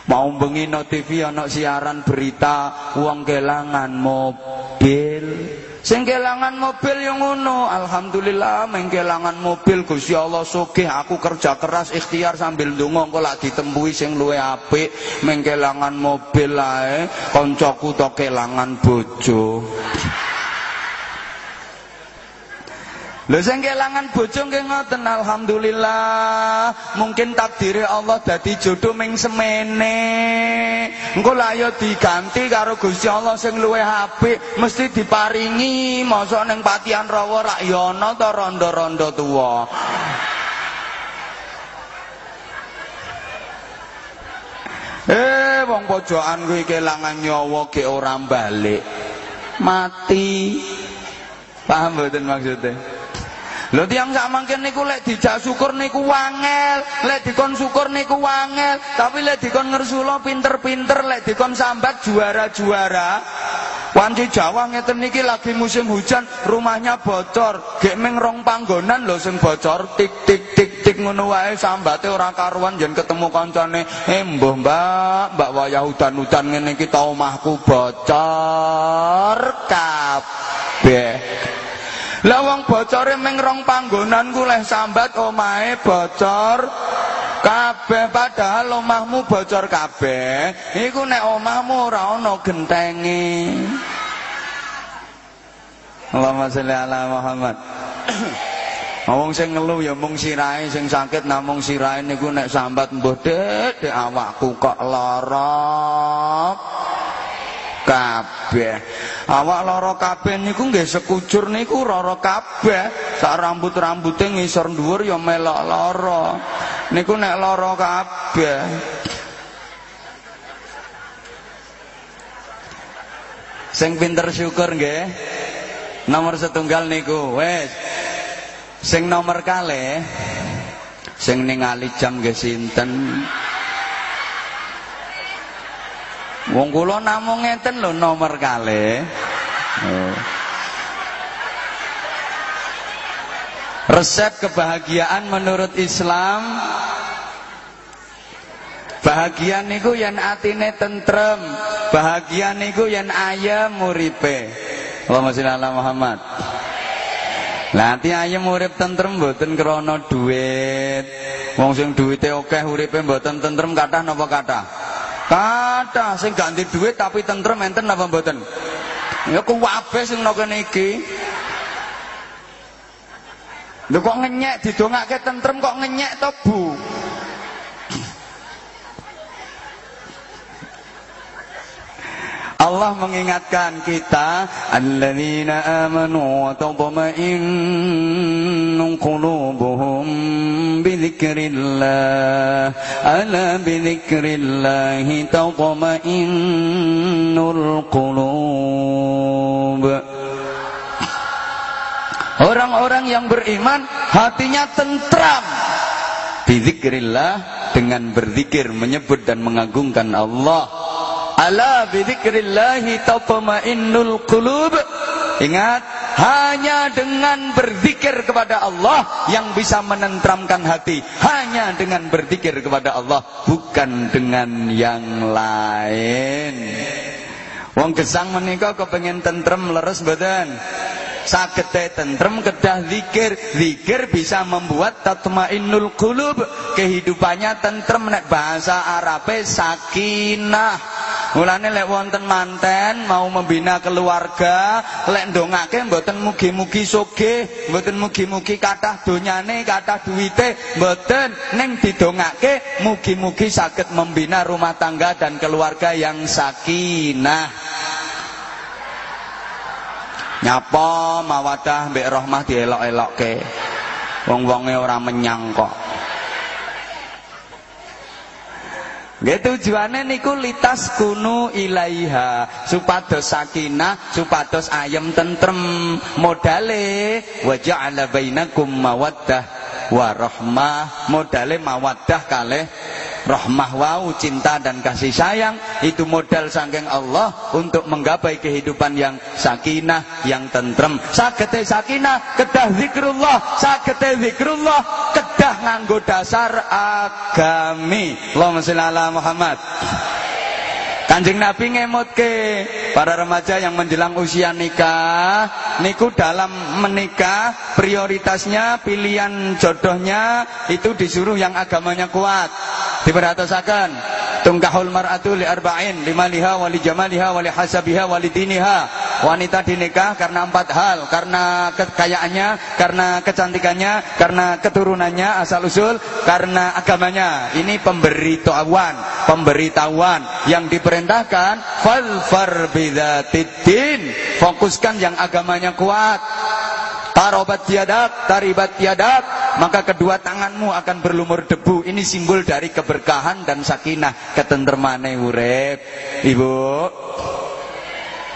A: Mau bengi no TV ana siaran berita uang kelangan mobil. Sing kelangan mobil yang ngono, alhamdulillah mengkelangan mobil Gusti Allah sugih aku kerja keras ikhtiar sambil ndonga engko lak ditembui sing luwe apik mengkelangan mobil lae kancaku to kelangan bojo. Lho sing kelangan bojo nggih ngoten alhamdulillah. Mungkin takdire Allah dadi jodoh ming semene. Engko lah ya diganti karo Gusti Allah sing luwih apik, mesti diparingi. Mosok ning Patian Rawa rak ya ana ta rondo-rondo tuwa. Eh wong pojokan kuwi kelangan nyawa ge ora balik. Mati. Paham mboten maksudnya? Lho tiyang sak mangken niku lek dijak syukur niku wangel, lek dikon syukur niku wangel, tapi lek dikon ngersula pinter-pinter, lek dikon sambat juara-juara. Wanci Jawa ngeten niki lagi musim hujan, rumahnya bocor, gek ming rong panggonan lho sing bocor, tik tik tik tik ngono wae sambate ora karuan yen ketemu kancane, "Eh mbuh Mbak, Mbak wayah udan-udan ngene iki ta omahku bocor kabeh." Lah wong bocore ming rong panggonan ku leh sambat omahe bocor kabeh. Padahal omahmu bocor kabeh iku nek omahmu ora ana gentenge Allahumma sholli ala Muhammad. Wong sing ngeluh ya mung sirahe sing sakit namung sirahe niku nek sambat mbuh dek awakku kok lara kabeh. Awak lara kabeh niku nggih sekujur niku lara kabeh. Sak rambut-rambute ngisor dhuwur ya melok lara. Niku nek lara kabeh. Sing pinter syukur nggih. Nomor setunggal niku wis. Sing nomor kalih sing ningali jam nggih sinten? Wong kula namung ngeten lho nomor kali. Oh. Resep kebahagiaan menurut Islam Bahagia niku yen atine tentrem, bahagia niku yen ayem uripe. Allahumma sholli ala Muhammad. Lah ati ayem urip tentrem mboten krana duit. Wong sing duwite akeh uripe mboten tentrem kathah napa kathah? Kata sing ganti duit tapi tentrem enten apa mboten? Ya kuwabe sing nang kene iki. Lho kok ngenyek didongake tentrem kok ngenyek to, Bu? Allah mengingatkan kita alladzina amanu wa tatma'innu qulubuhum bidzikrillah ala bidzikrillah tatma'innul qulub. Orang-orang yang beriman hatinya tentram. Bidzikrillah dengan berzikir menyebut dan mengagungkan Allah Ala bidzikrillahi tatma'innul qulub. Ingat, hanya dengan berzikir kepada Allah yang bisa menentramkan hati. Hanya dengan berzikir kepada Allah, bukan dengan yang lain. Wong gesang menika kepengen tentrem leres badan sagete tentrem kedah zikir. Zikir bisa membuat tatmainnul qulub. Kehidupannya tentrem nek bahasa Arabe sakinah. Mulane lek wonten manten mau membina keluarga, lek ndongake mboten mugi-mugi sugih, mboten mugi-mugi kathah donyane, kathah duwite, mboten. Ning didongake mugi-mugi saged membina rumah tangga dan keluarga yang sakinah nyapa mawadah mbek rahmah dielok-elokke? Wong-wonge ora menyang kok. Nggih tujuane niku litas kunu ilaiha supados sakinah, supados ayem tentrem. Modale wa ja'ala bainakum mawaddah wa rahmah. Modale mawaddah kalih rahmah wau cinta dan kasih sayang itu modal sangking Allah untuk menggapai kehidupan yang sakinah yang tentrem. Sagete sakinah kedah zikrullah sagete zikrullah kedah nganggo dasar agami. Allahumma sholli Muhammad. Kanjeng Nabi ngemutke para remaja yang menjelang usia nikah, niku dalam menikah prioritasnya pilihan jodohnya itu disuruh yang agamanya kuat. Diperhatosaken tungkahul mar'atu li arba'in limaliha wali jamaliha wali hasabiha wali diniha. Wanita dinikah karena empat hal, karena kekayaannya, karena kecantikannya, karena keturunannya asal usul, karena agamanya. Ini pemberitahuan, pemberitahuan yang diperintahkan fal bidzatiddin. Fokuskan yang agamanya kuat. Tarobat tiadat, taribat tiadat, maka kedua tanganmu akan berlumur debu. Ini simbol dari keberkahan dan sakinah, ketentremane urip. Ibu,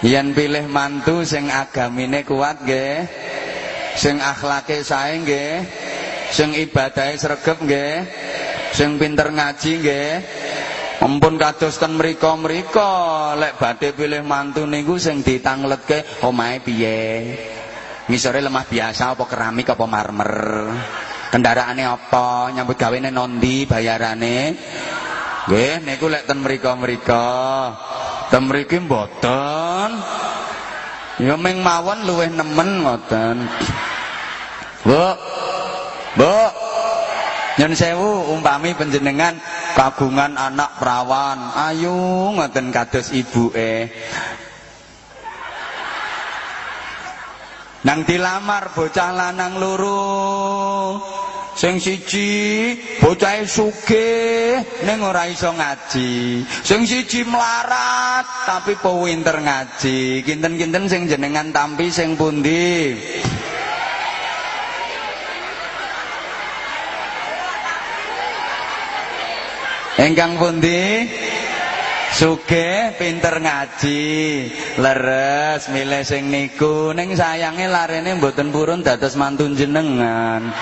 A: Yen pilih mantu sing agamine kuat nggih. Sing akhlake sae nggih. Sing ibadahe sregep nggih. Sing pinter ngaji nggih. Ampun kados ten mriko-mriko lek badhe pilih mantu niku sing ditangletke omahe piye. Ngisore lemah biasa apa keramik apa marmer. Kendaraane apa, nyambut gawene nondi bayarane. Nggih niku lek ten mriko-mriko. Ten mriki mboten. Ya ming mawon luwih nemen ngoten. Bu. Bu. Nyun sewu umpami panjenengan kagungan anak perawan, ayo ngoten kados ibuke. Nang dilamar bocah lanang loro. Sing siji bocahe sugih ning ora iso ngaji. Sing siji melarat tapi pinter ngaji. Kinten-kinten sing jenengan tampi sing pundi? Engkang pundi? Suge pinter ngaji, leres milih sing niku ning sayange larene mboten purun dados mantun jenengan.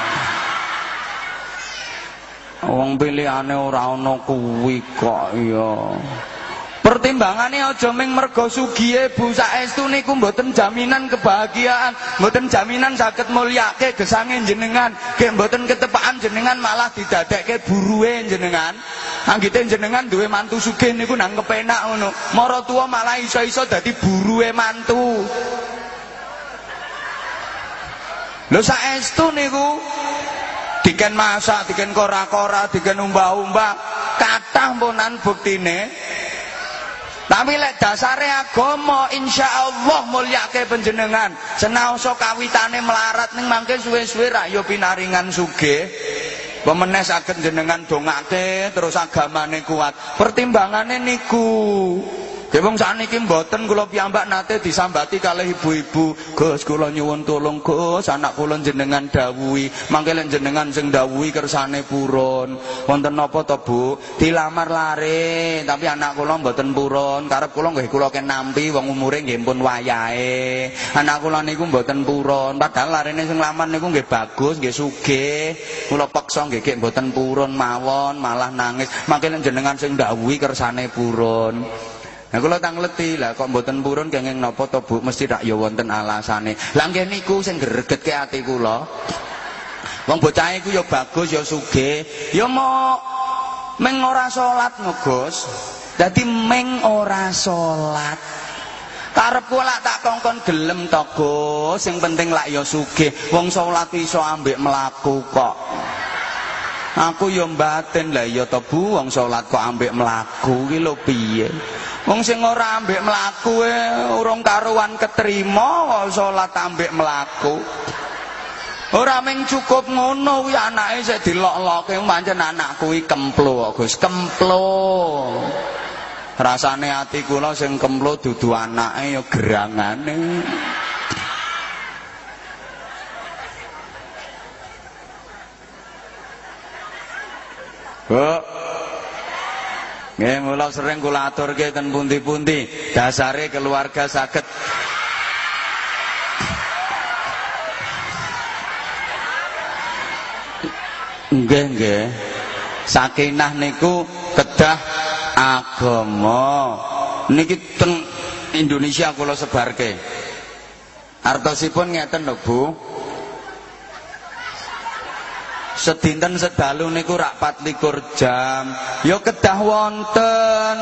A: Wong pilihane ora ana kuwi kok ya. Pertimbangane aja ming mergo sugihe Bu saestu niku mboten jaminan kebahagiaan, mboten jaminan saged mulyake gesange jenengan, nggih mboten ketepaan jenengan malah didadekke buruwe jenengan. Anggite jenengan duwe mantu sugih niku nang kepenak ngono. Mara tuwa malah iso-iso dadi buruwe mantu. Lho saestu niku diken masak, diken kora-kora, diken umbah-umbah, kathah mpunan buktine. Tapi lek dasare agama insyaallah mulyake panjenengan. Senaosa kawitane melarat ning mangke suwe-suwe ra ya pinaringan sugih. Pemeneh saged jenengan dongake terus agamane kuat. Pertimbangane niku. Nggih wong sakniki mboten kula piyambak nate disambati kalih ibu-ibu. Gus kula nyuwun tulung Gus, anak kula jenengan dawuhi, mangke jenengan sing dawuhi kersane purun. Wonten napa to, Bu? Dilamar lare, tapi anak kula mboten purun. Karep kula nggih kula ken nampi wong umure nggih pun wayahe. Anak kula niku mboten purun. Padahal larene sing lamar niku nggih bagus, nggih sugih. Kula peksa nggih mboten purun mawon, malah nangis. Mangke jenengan sing dawuhi kersane purun. Nah kula tangleti lah kok mboten purun kenging napa to Bu mesti rak ya wonten alasane. Lah nggih niku sing gregetke ati kula. Wong bocah iku ya bagus ya sugih, ya mau meng ora salat Gus. Dadi meng ora salat. Karep kula tak kongkon gelem to Gus, sing penting lak ya sugih. Wong salat iso ambek mlaku kok. Aku ya batin lah ya to Bu, wong salat kok ambek mlaku ki lho piye? Wong sing ora ambek mlaku e urung karuan ketrima salat ambek mlaku. Ora mung cukup ngono kuwi anake sik dilok-loke pancen anak kuwi kemplo Gus, kemplo. Rasane ati kula sing kemplo dudu anake ya gerangane. Bu, Nggih, mula sering kula aturke ten pundi-pundi, dasare keluarga saged Nggih, nggih. Sakinah niku kedah agama. Niki teng Indonesia kula sebarke. Artosipun ngeten lho, Bu. Sedinten sedalu niku rak 24 jam. Ya kedah wonten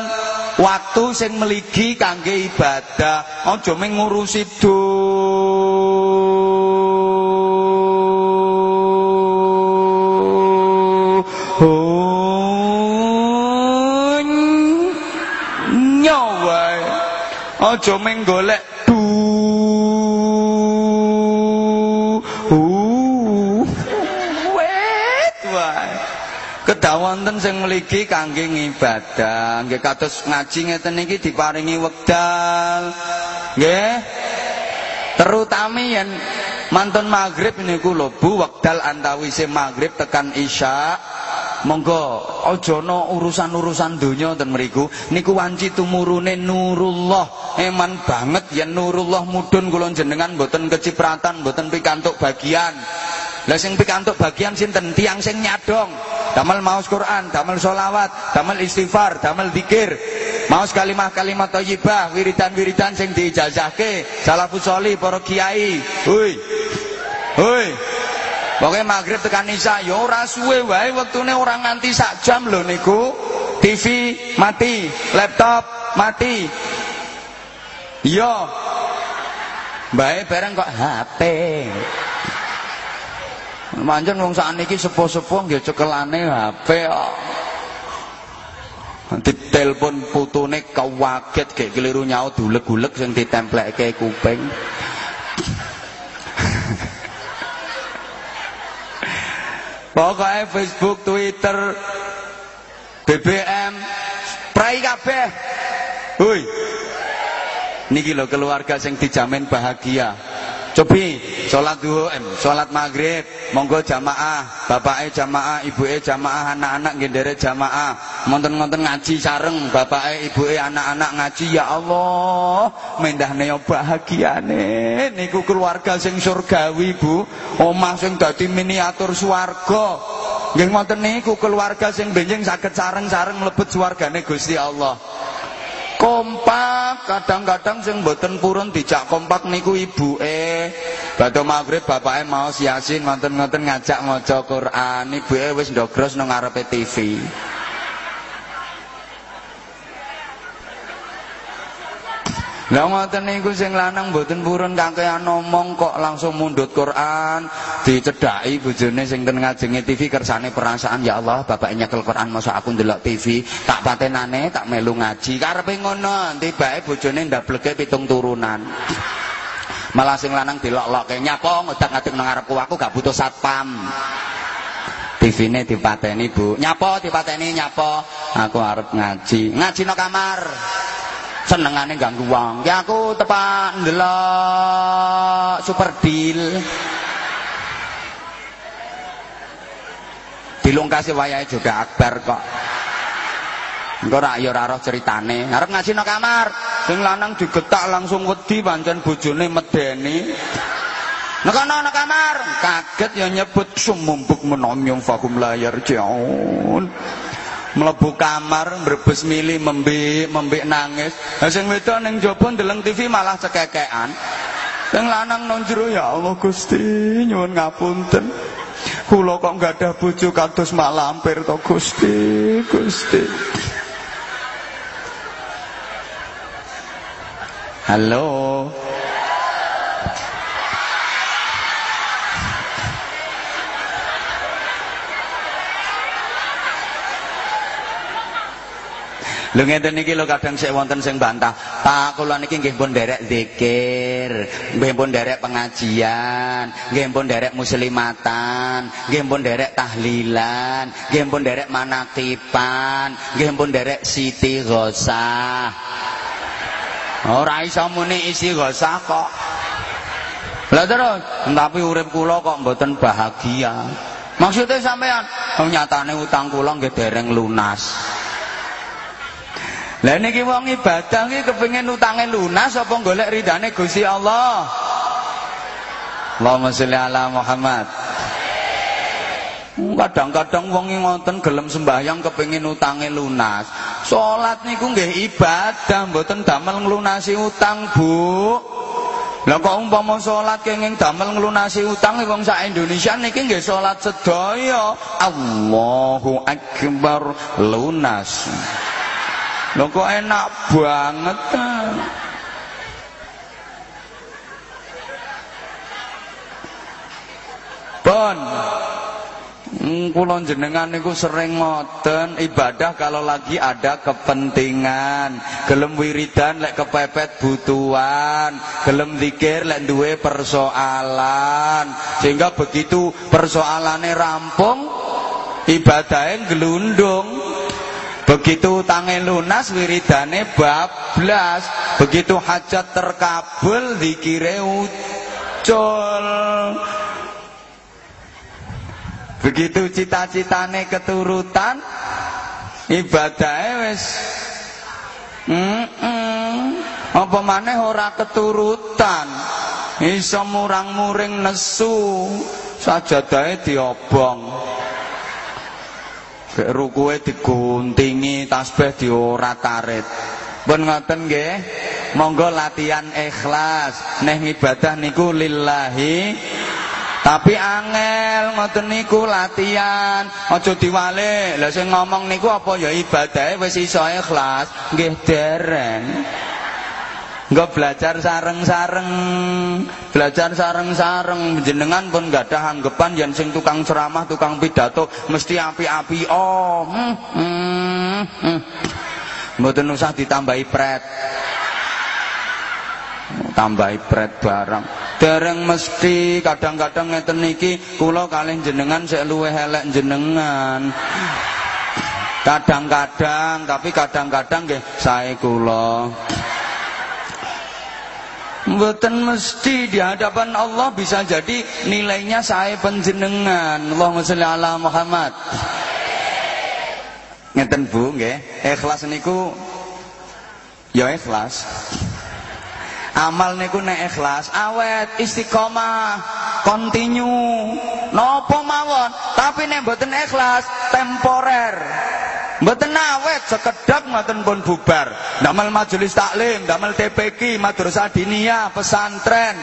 A: waktu sing meligi kangge ibadah. Aja mung ngurusi do aja mung golek sing mligi kangge ngibadah. Nggih kados ngaji ngeten iki diparingi wekdal. Nggih. Terutami yen mantun maghrib niku lho Bu wekdal antawise maghrib tekan isya. Monggo ana urusan-urusan donya ten mriku. Niku wanci tumurune nurullah. Eman banget yen nurullah mudhun kula jenengan mboten kecipratan mboten pikantuk bagian. Lah sing pikantuk bagian sinten? Tiang sing nyadong damel maos Quran damel solawat damel istighfar damel zikir maos kalimah-kalimah thayyibah wiridan-wiridan sing diijazahke salafus sholih para kiai hui Pokoknya maghrib tekan isya ya ora suwe wae wektune ora nganti sak jam niku. TV mati, laptop mati. Iya. Bae bareng kok HP. Manjen wong sakniki sepo-sepo nggih cekelane HP kok. Ditelepon putune kawaget gek keliru nyaut duleg-guleg sing ditemplekke kuping. Pokoknya Facebook, Twitter, BBM, prai kabeh. Hui. Niki lho keluarga sing dijamin bahagia. Cobi sholat duhur, sholat maghrib, monggo jamaah, bapake jamaah, ibuke jamaah, anak-anak gendere jamaah, monten-monten ngaji sareng, bapake, ibuke, anak-anak ngaji, ya Allah, mendah neo bahagiane, niku keluarga sing surgawi bu, omah sing dadi miniatur swarga, nggih ngoten niku keluarga sing benjing saged sareng-sareng mlebet swargane Gusti Allah kompak. Kadang-kadang sing mboten purun dijak kompak niku ibuke. Badhe maghrib bapake mau yasin ngoten-ngoten ngajak maca Quran. Ibuke wis ndogros nang ngarepe TV Lah ngoten niku sing lanang mboten purun kakean ngomong kok langsung mundut Quran, dicedhaki bojone sing ten ngajenge TV kersane perasaan ya Allah bapak nyekel Quran masa aku ndelok TV, tak patenane tak melu ngaji. Karepe ngono, tibake bojone ndableke pitung turunan. Malah sing lanang dilok-lokke nyapa ngodak-ngadik nang ngarepku aku gak butuh satpam. TV-ne dipateni, Bu. Nyapa dipateni nyapa? Aku arep ngaji. Ngaji no kamar senengane ganggu wong. Ya aku tepak ndelok Super Deal. Dilungkasi wayahe juga Akbar kok. Engko rak ya ora roh critane. Arep ngaji nang kamar, sing lanang digetak langsung wedi pancen bojone medeni. Nekono nang kamar, kaget ya nyebut sumumbuk menonyong fakum layar jaun mlebu kamar mbrebes mili membik membik nangis. Lah sing wedok ning jaba ndeleng TV malah cekekean sing lanang nang jero ya Allah Gusti nyuwun ngapunten. Kula kok nggak ada bojo kados mak lampir to Gusti Gusti. Halo Lho ngeten niki lho kadang sik wonten sing bantah. Pak kula niki nggih pun derek zikir, nggih pun derek pengajian, nggih pun derek muslimatan, nggih pun derek tahlilan, nggih pun derek manakipan, nggih pun derek siti ghosah. Ora iso muni isi ghosah kok. Lah terus, tapi urip kula kok mboten bahagia. Maksudnya sampean, oh, nyatane utang kula nggih dereng lunas. Lah niki wong ibadah iki kepengin utange lunas apa golek ridane Gusti Allah? Allahumma sholli ala Muhammad. Kadang-kadang wong ngoten gelem sembahyang kepengin utange lunas. Salat niku nggih ibadah, mboten damel nglunasi utang, Bu. Lah kok umpama salat kenging damel nglunasi utang wong sak Indonesia niki nggih salat sedaya. Allahu akbar lunas. Lho kok enak banget. Pun Hmm, kula jenengan niku sering ngoten ibadah kalau lagi ada kepentingan, gelem wiridan lek kepepet butuhan, gelem zikir lek duwe persoalan. Sehingga begitu persoalannya rampung, ibadahnya gelundung. Begitu tangan lunas wiridane bablas, begitu hajat terkabul zikire ucul. Begitu cita-citane keturutan ibadahnya wis mm -mm. apa maneh ora keturutan iso murang-muring nesu sajadahe diobong Gek rukuhe diguntingi tasbih diora tarit pun ngoten nggih. Monggo latihan ikhlas. Neh ibadah niku lillahi. Tapi angel ngoten niku latihan, aja diwale. Lah sing ngomong niku apa? Ya ibadahe wis iso ikhlas, nggih dereng. Enggak belajar sareng-sareng, belajar sareng-sareng. Jenengan pun gak ada anggapan yang sing tukang ceramah, tukang pidato mesti api-api. Oh, hmm, hmm, hmm. Usah ditambahi pret. Tambahi pret barang. Dereng mesti kadang-kadang ngeten niki kula kalih jenengan sik luwih elek jenengan. Kadang-kadang tapi kadang-kadang nggih sae kula Mboten mesti di hadapan Allah bisa jadi nilainya saya penjenengan. Allahumma sholli ala Muhammad. Ngeten Bu nggih, ikhlas niku ya ikhlas. Amal niku nek ikhlas awet istiqomah continue. Nopo mawon? Tapi nek mboten ikhlas temporer Mboten awet sekedap ngoten pun bubar. Damel majelis taklim, damel TPQ, madrasah diniyah, pesantren.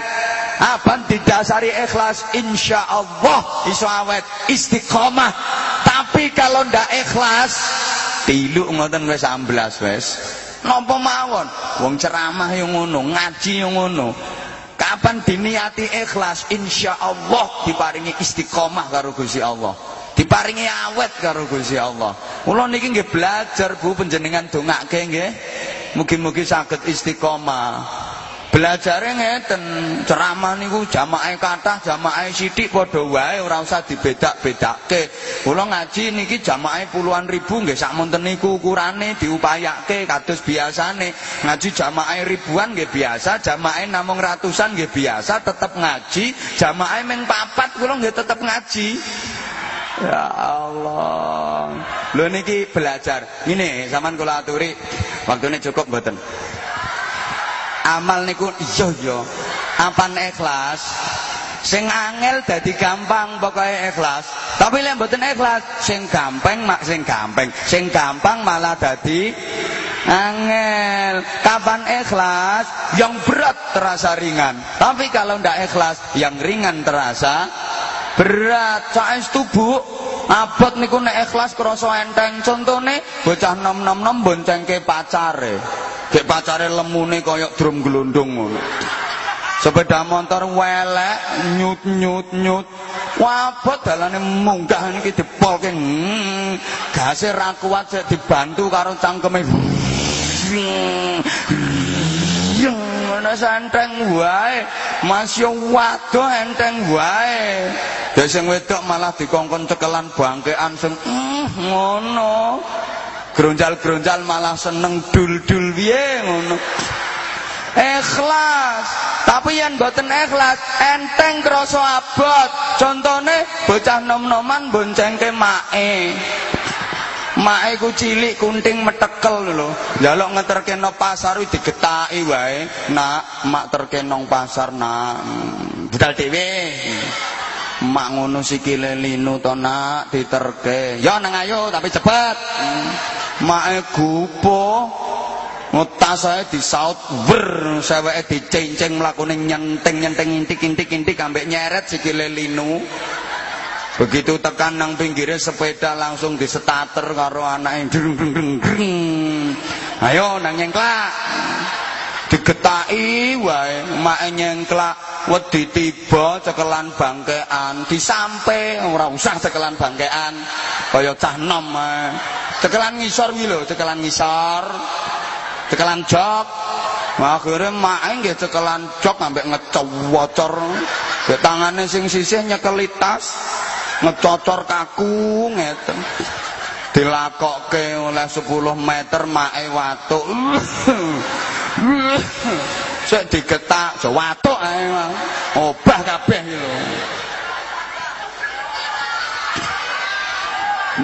A: Aban didasari ikhlas insya Allah iso awet istiqomah. Tapi kalau ndak ikhlas tilu ngoten wis amblas wis. Napa mawon? Wong ceramah yang ngono, ngaji yang ngono. Kapan diniati ikhlas, insya Allah diparingi istiqomah karo Gusti Allah. Diparingi awet karo Gusti Allah. Kula niki nggih belajar Bu panjenengan dongake nggih. Mugi-mugi saged istiqomah. Belajare ngeten, ceramah niku jamaah kathah, jamaah sithik padha wae ora usah dibedak-bedake. Kula ngaji niki jamaah puluhan ribu nggih sakmonten niku ukurane diupayake kados biasane. Ngaji jamaah ribuan nggih biasa, jamaah namung ratusan nggih biasa, tetep ngaji, jamaah meng papat kula nggih tetep ngaji. Ya Allah. Lho niki belajar. Ngene sampean kula aturi, waktune cukup mboten? amal niku iya iya. Apa ikhlas? Sing angel dadi gampang pokoknya ikhlas. Tapi lek mboten ikhlas sing gampang mak sing gampang sing gampang malah dadi angel. Kapan ikhlas? Yang berat terasa ringan. Tapi kalau ndak ikhlas yang ringan terasa berat saestu Bu abot niku nek ikhlas krasa enteng contone bocah nom-nom-nom boncengke pacare Gek pacare lemune kaya drum glundung ngono. Sepeda motor welek nyut nyut nyut. Wabot dalane munggah niki dipolke. Hmm, gase ra kuat dibantu karo cangkeme. Yang mana santeng wae, masih wado enteng wae. Dek sing wedok malah dikongkon cekelan bangkean sing mm, ngono. Gronjal-gronjal malah seneng dul-dul piye ngono. Ikhlas. Tapi yang boten ikhlas, enteng krasa abot. Contone bocah nom-noman boncengke mae. Mae ku cilik kunting metekel lho. Njaluk ngeterkeno pasar kuwi digetaki wae. Nak, mak terkenong pasar nak. Budal dhewe. Mak ngono sikile linu to nak diterke. Ya nang ayo tapi cepet. Mae gupo. Ngetas saya disaut wer seweke dicenceng mlakune nyenteng-nyenteng intik-intik-intik ambek nyeret sikile linu. Begitu tekan nang pinggirnya sepeda langsung disetater karo anake dreng dreng dreng. Ayo nang nyengklak. Digetaki wae mak nyengklak. Wedi tiba cekelan bangkean. Disampe ora usah cekelan bangkean. Kaya cah nom cekelan ngisor kuwi lho cekelan ngisor. Cekelan jok. Akhirnya mak nggih cekelan jok ambek ngecowocor. Tangane sing sisih nyekeli tas ngecocor kaku ngeten. Dilakokke oleh 10 meter mae watuk. Sik digetak aja watuk obah kabeh iki lho.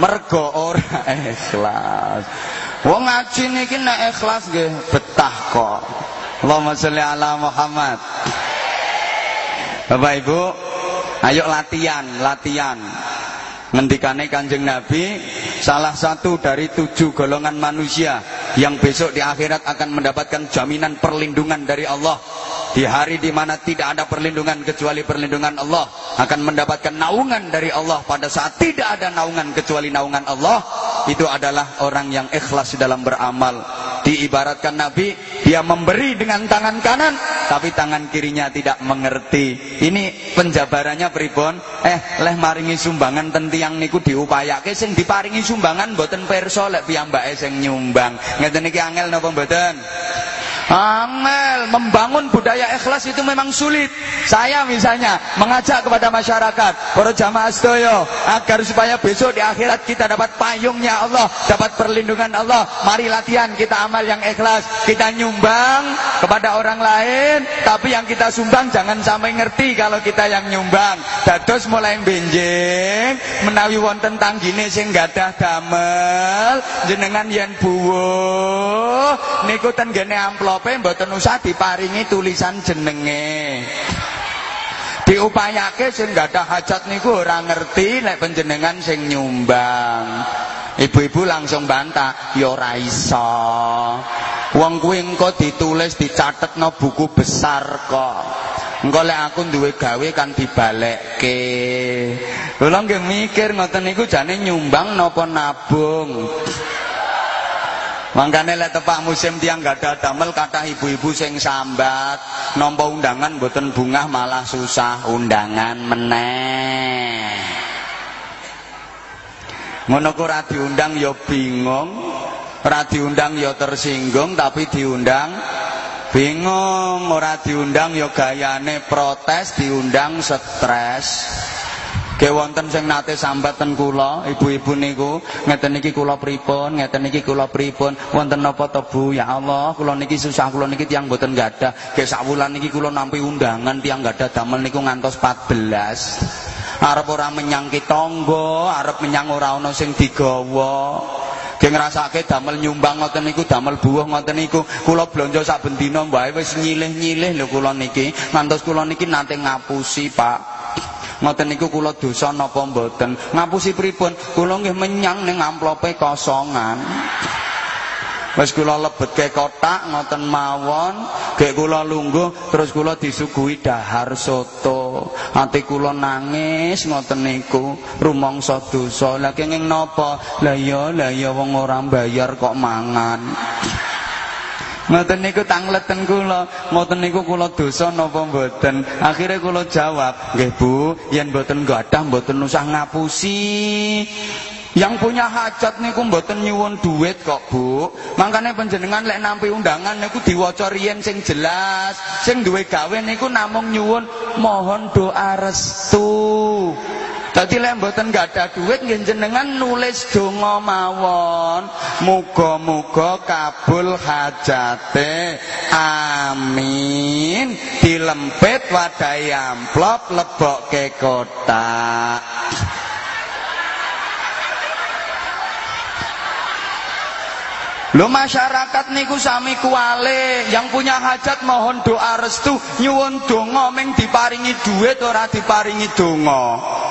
A: Mergo ora ikhlas. Wong ngaji niki nek ikhlas nggih betah kok. Allahumma sholli ala Muhammad. Bapak Ibu Ayo latihan, latihan. Ngendikane Kanjeng Nabi, salah satu dari tujuh golongan manusia yang besok di akhirat akan mendapatkan jaminan perlindungan dari Allah. Di hari di mana tidak ada perlindungan kecuali perlindungan Allah, akan mendapatkan naungan dari Allah pada saat tidak ada naungan kecuali naungan Allah, itu adalah orang yang ikhlas dalam beramal. Diibaratkan Nabi dia memberi dengan tangan kanan tapi tangan kirinya tidak mengerti. Ini penjabarannya pribon. Eh leh maringi sumbangan tentiang niku diupayake sing diparingi sumbangan boten perso lek piyambake sing nyumbang. Ngeten iki angel napa mboten? Amel membangun budaya ikhlas itu memang sulit. Saya misalnya mengajak kepada masyarakat, para jamaah sedoyo, agar supaya besok di akhirat kita dapat payungnya Allah, dapat perlindungan Allah. Mari latihan kita amal yang ikhlas. Kita nyumbang kepada orang lain, tapi yang kita sumbang jangan sampai ngerti kalau kita yang nyumbang. Dados mulai benjing, menawi wonten tanggine sing gadah damel, jenengan yen buwo, niku ten gene amplop amplopé mboten usah diparingi tulisan jenenge. Diupayake sing ada hajat niku ora ngerti nek panjenengan sing nyumbang. Ibu-ibu langsung bantah, ya ora iso. Wong kuwi engko ditulis dicatetno buku besar kok. Engko lek aku duwe gawe kan dibalekke. Kula nggih mikir ngoten niku jane nyumbang napa nabung. Mangkane lek tepak musim tiang gak ada damel kata ibu-ibu sing sambat nampa undangan mboten bungah malah susah undangan meneh. Ngono ku ora diundang ya bingung, ora diundang ya tersinggung tapi diundang bingung, ora diundang ya gayane protes, diundang stres. Ke wonten sing nate sambaten kula, ibu-ibu niku, ngeten niki kula pripun, ngeten niki kula pripun, wonten napa to Bu? Ya Allah, kula niki susah, kula niki tiyang mboten gadah. Ke sak wulan niki kula nampi undangan tiyang gadah damel niku ngantos 14. Arep ora menyang tangga, arep menyang ora ana sing digawa. Ge ngrasake damel nyumbang ngoten niku damel buah ngoten niku kula blanja sak bendina wae wis nyilih-nyilih lho kula niki ngantos kula niki nate ngapusi Pak ngoten niku kula dosa napa mboten ngapusi pripun kula nggih menyang ning amplope kosongan Wis kula lebetke kotak ngoten mawon, gek kula lungguh terus kula disuguhi dahar soto. Ati kula nangis ngoten niku, rumangsa dosa. Lah kenging napa? Lah ya, lah ya wong ora bayar kok mangan. Ngoten niku tangleten kula, ngoten niku kula dosa napa mboten? Akhire kula jawab, "Nggih Bu, yen mboten gadah mboten usah ngapusi." Yang punya hajat niku mboten nyuwun duit kok, Bu. Makane panjenengan lek nampi undangan niku diwaca riyen sing jelas. Sing duwe gawe niku namung nyuwun mohon doa restu. Dadi lek mboten ada duit nggih jenengan nulis donga mawon. Muga-muga kabul hajate. Amin. Dilempit wadai amplop lebokke kotak. Lo masyarakat niku sami kuale, yang punya hajat mohon doa restu, nyuwun donga ming diparingi duit ora diparingi donga.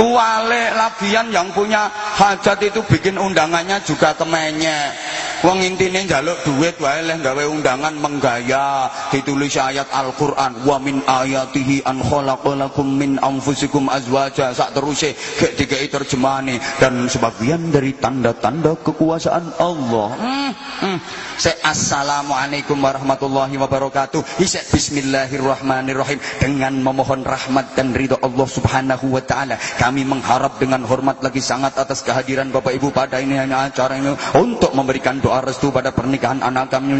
A: Kuale lagian yang punya hajat itu bikin undangannya juga temennya. Wong intine njaluk duit wae leh gawe undangan menggaya, ditulis ayat Al-Qur'an wa min ayatihi an khalaqalakum min anfusikum azwaja sak teruse gek dikei terjemahane dan sebagian dari tanda-tanda kekuasaan Allah. Hmm, hmm. Se assalamualaikum warahmatullahi wabarakatuh. Isek bismillahirrahmanirrahim dengan memohon rahmat dan ridho Allah Subhanahu wa taala. Kami mengharap dengan hormat lagi sangat atas kehadiran Bapak Ibu pada ini acara ini untuk memberikan doa doa restu pada pernikahan anak kami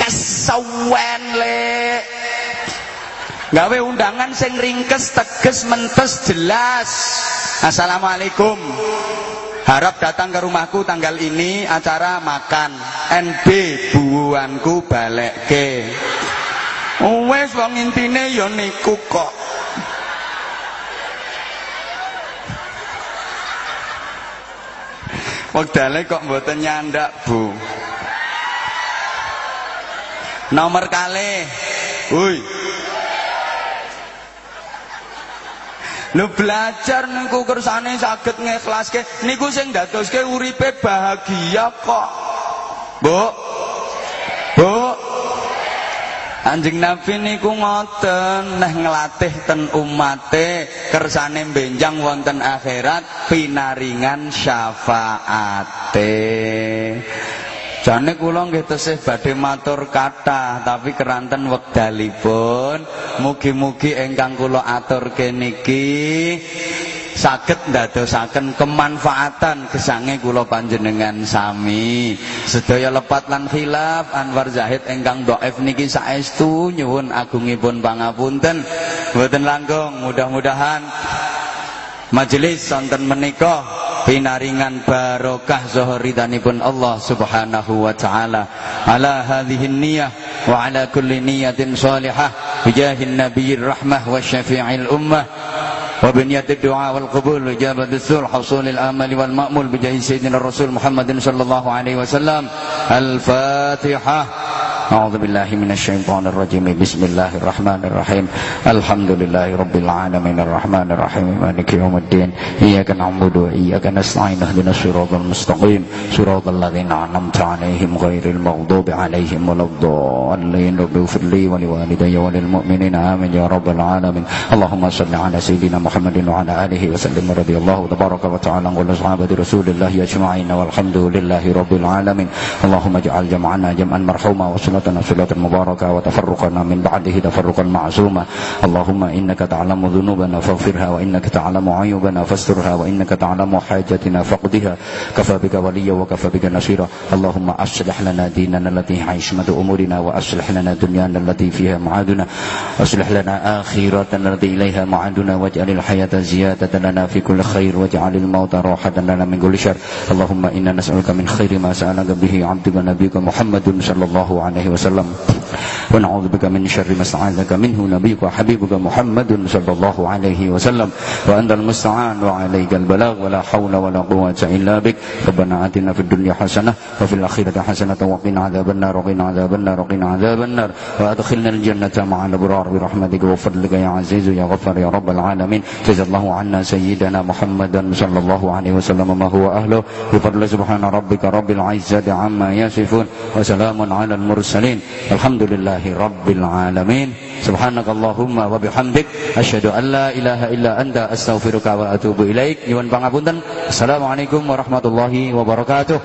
A: kesawen le. Gawe undangan sing ringkes teges mentes jelas. Assalamualaikum. Harap datang ke rumahku tanggal ini acara makan. NB buanku balik ke wes wong intine ya niku kok Modalnya kok mboten nyandak, Bu. Nomor kali. Woi. Lu belajar niku kersane saged ngikhlaske niku sing dadoske uripe bahagia kok. Bu. Anjing Nabi niku ngoten neh nglatih ten umate kersane benjang wonten akhirat pinaringan syafaate. Jane kula nggih tesih badhe matur kathah tapi keranten wekdalipun mugi-mugi ingkang kula aturke niki saged ndadosaken kemanfaatan gesange kula panjenengan sami. Sedaya lepat lan khilaf Anwar Zahid ingkang dhaif niki saestu nyuwun agungipun pangapunten. Mboten langkung mudah-mudahan majelis sonten menika pinaringan barokah zuhuridanipun Allah Subhanahu wa taala. Ala hadhihi niyyah wa ala kulli niyatin salihah. Bijahin nabiyir rahmah wa syafi'il ummah وبنية الدعاء والقبول وإجابة السؤال حصول الآمل والمأمول بجاه سيدنا الرسول محمد صلى الله عليه وسلم. الفاتحة. أعوذ بالله من الشيطان الرجيم. بسم الله الرحمن الرحيم. الحمد لله رب العالمين الرحمن الرحيم. مالك يوم الدين. إياك نعبد وإياك نستعين. اهدنا الصراط المستقيم. صراط الذين أنعمت عليهم غير المغضوب عليهم ولا الضالين. رب اغفر لي ولوالدي وللمؤمنين. آمين يا رب العالمين. اللهم صل على سيدنا محمد وعلى آله وسلم. رضي الله تبارك وتعالى عن أصحاب رسول الله أجمعين. والحمد لله رب العالمين. اللهم اجعل جمعنا جمعا مرحوما وصلاة صلاتنا صلاة مباركة وتفرقنا من بعده تفرقا معصوما. اللهم إنك تعلم ذنوبنا فاغفرها وإنك تعلم عيوبنا فاسترها وإنك تعلم حاجتنا فقدها كفى بك وليا وكفى بك نصيرا. اللهم أصلح لنا ديننا التي عصمة أمورنا وأصلح لنا دنيانا التي فيها معادنا. أصلح لنا آخرتنا التي إليها معادنا. واجعل الحياة زيادة لنا في كل خير. واجعل الموت راحة لنا من كل شر. اللهم إنا نسألك من خير ما سألك به عبدك نبيك محمد صلى الله عليه ونعوذ بك من شر ما استعاذك منه نبيك وحبيبك محمد صلى الله عليه وسلم. وأنت المستعان وعليك البلاغ ولا حول ولا قوة إلا بك. ربنا آتنا في الدنيا حسنة وفي الآخرة حسنة وقنا عذاب النار وقنا عذاب النار وقنا عذاب النار. وأدخلنا الجنة مع الأبرار برحمتك وفضلك يا عزيز يا غفر يا رب العالمين. جزا الله عنا سيدنا محمدا صلى الله عليه وسلم ما هو أهله؟ بفضل سبحان ربك رب العزة عما يصفون وسلام على المرسلين. المرسلين الحمد لله رب العالمين سبحانك اللهم وبحمدك أشهد أن لا إله إلا أنت أستغفرك وأتوب إليك nyuwun pangapunten Assalamualaikum warahmatullahi wabarakatuh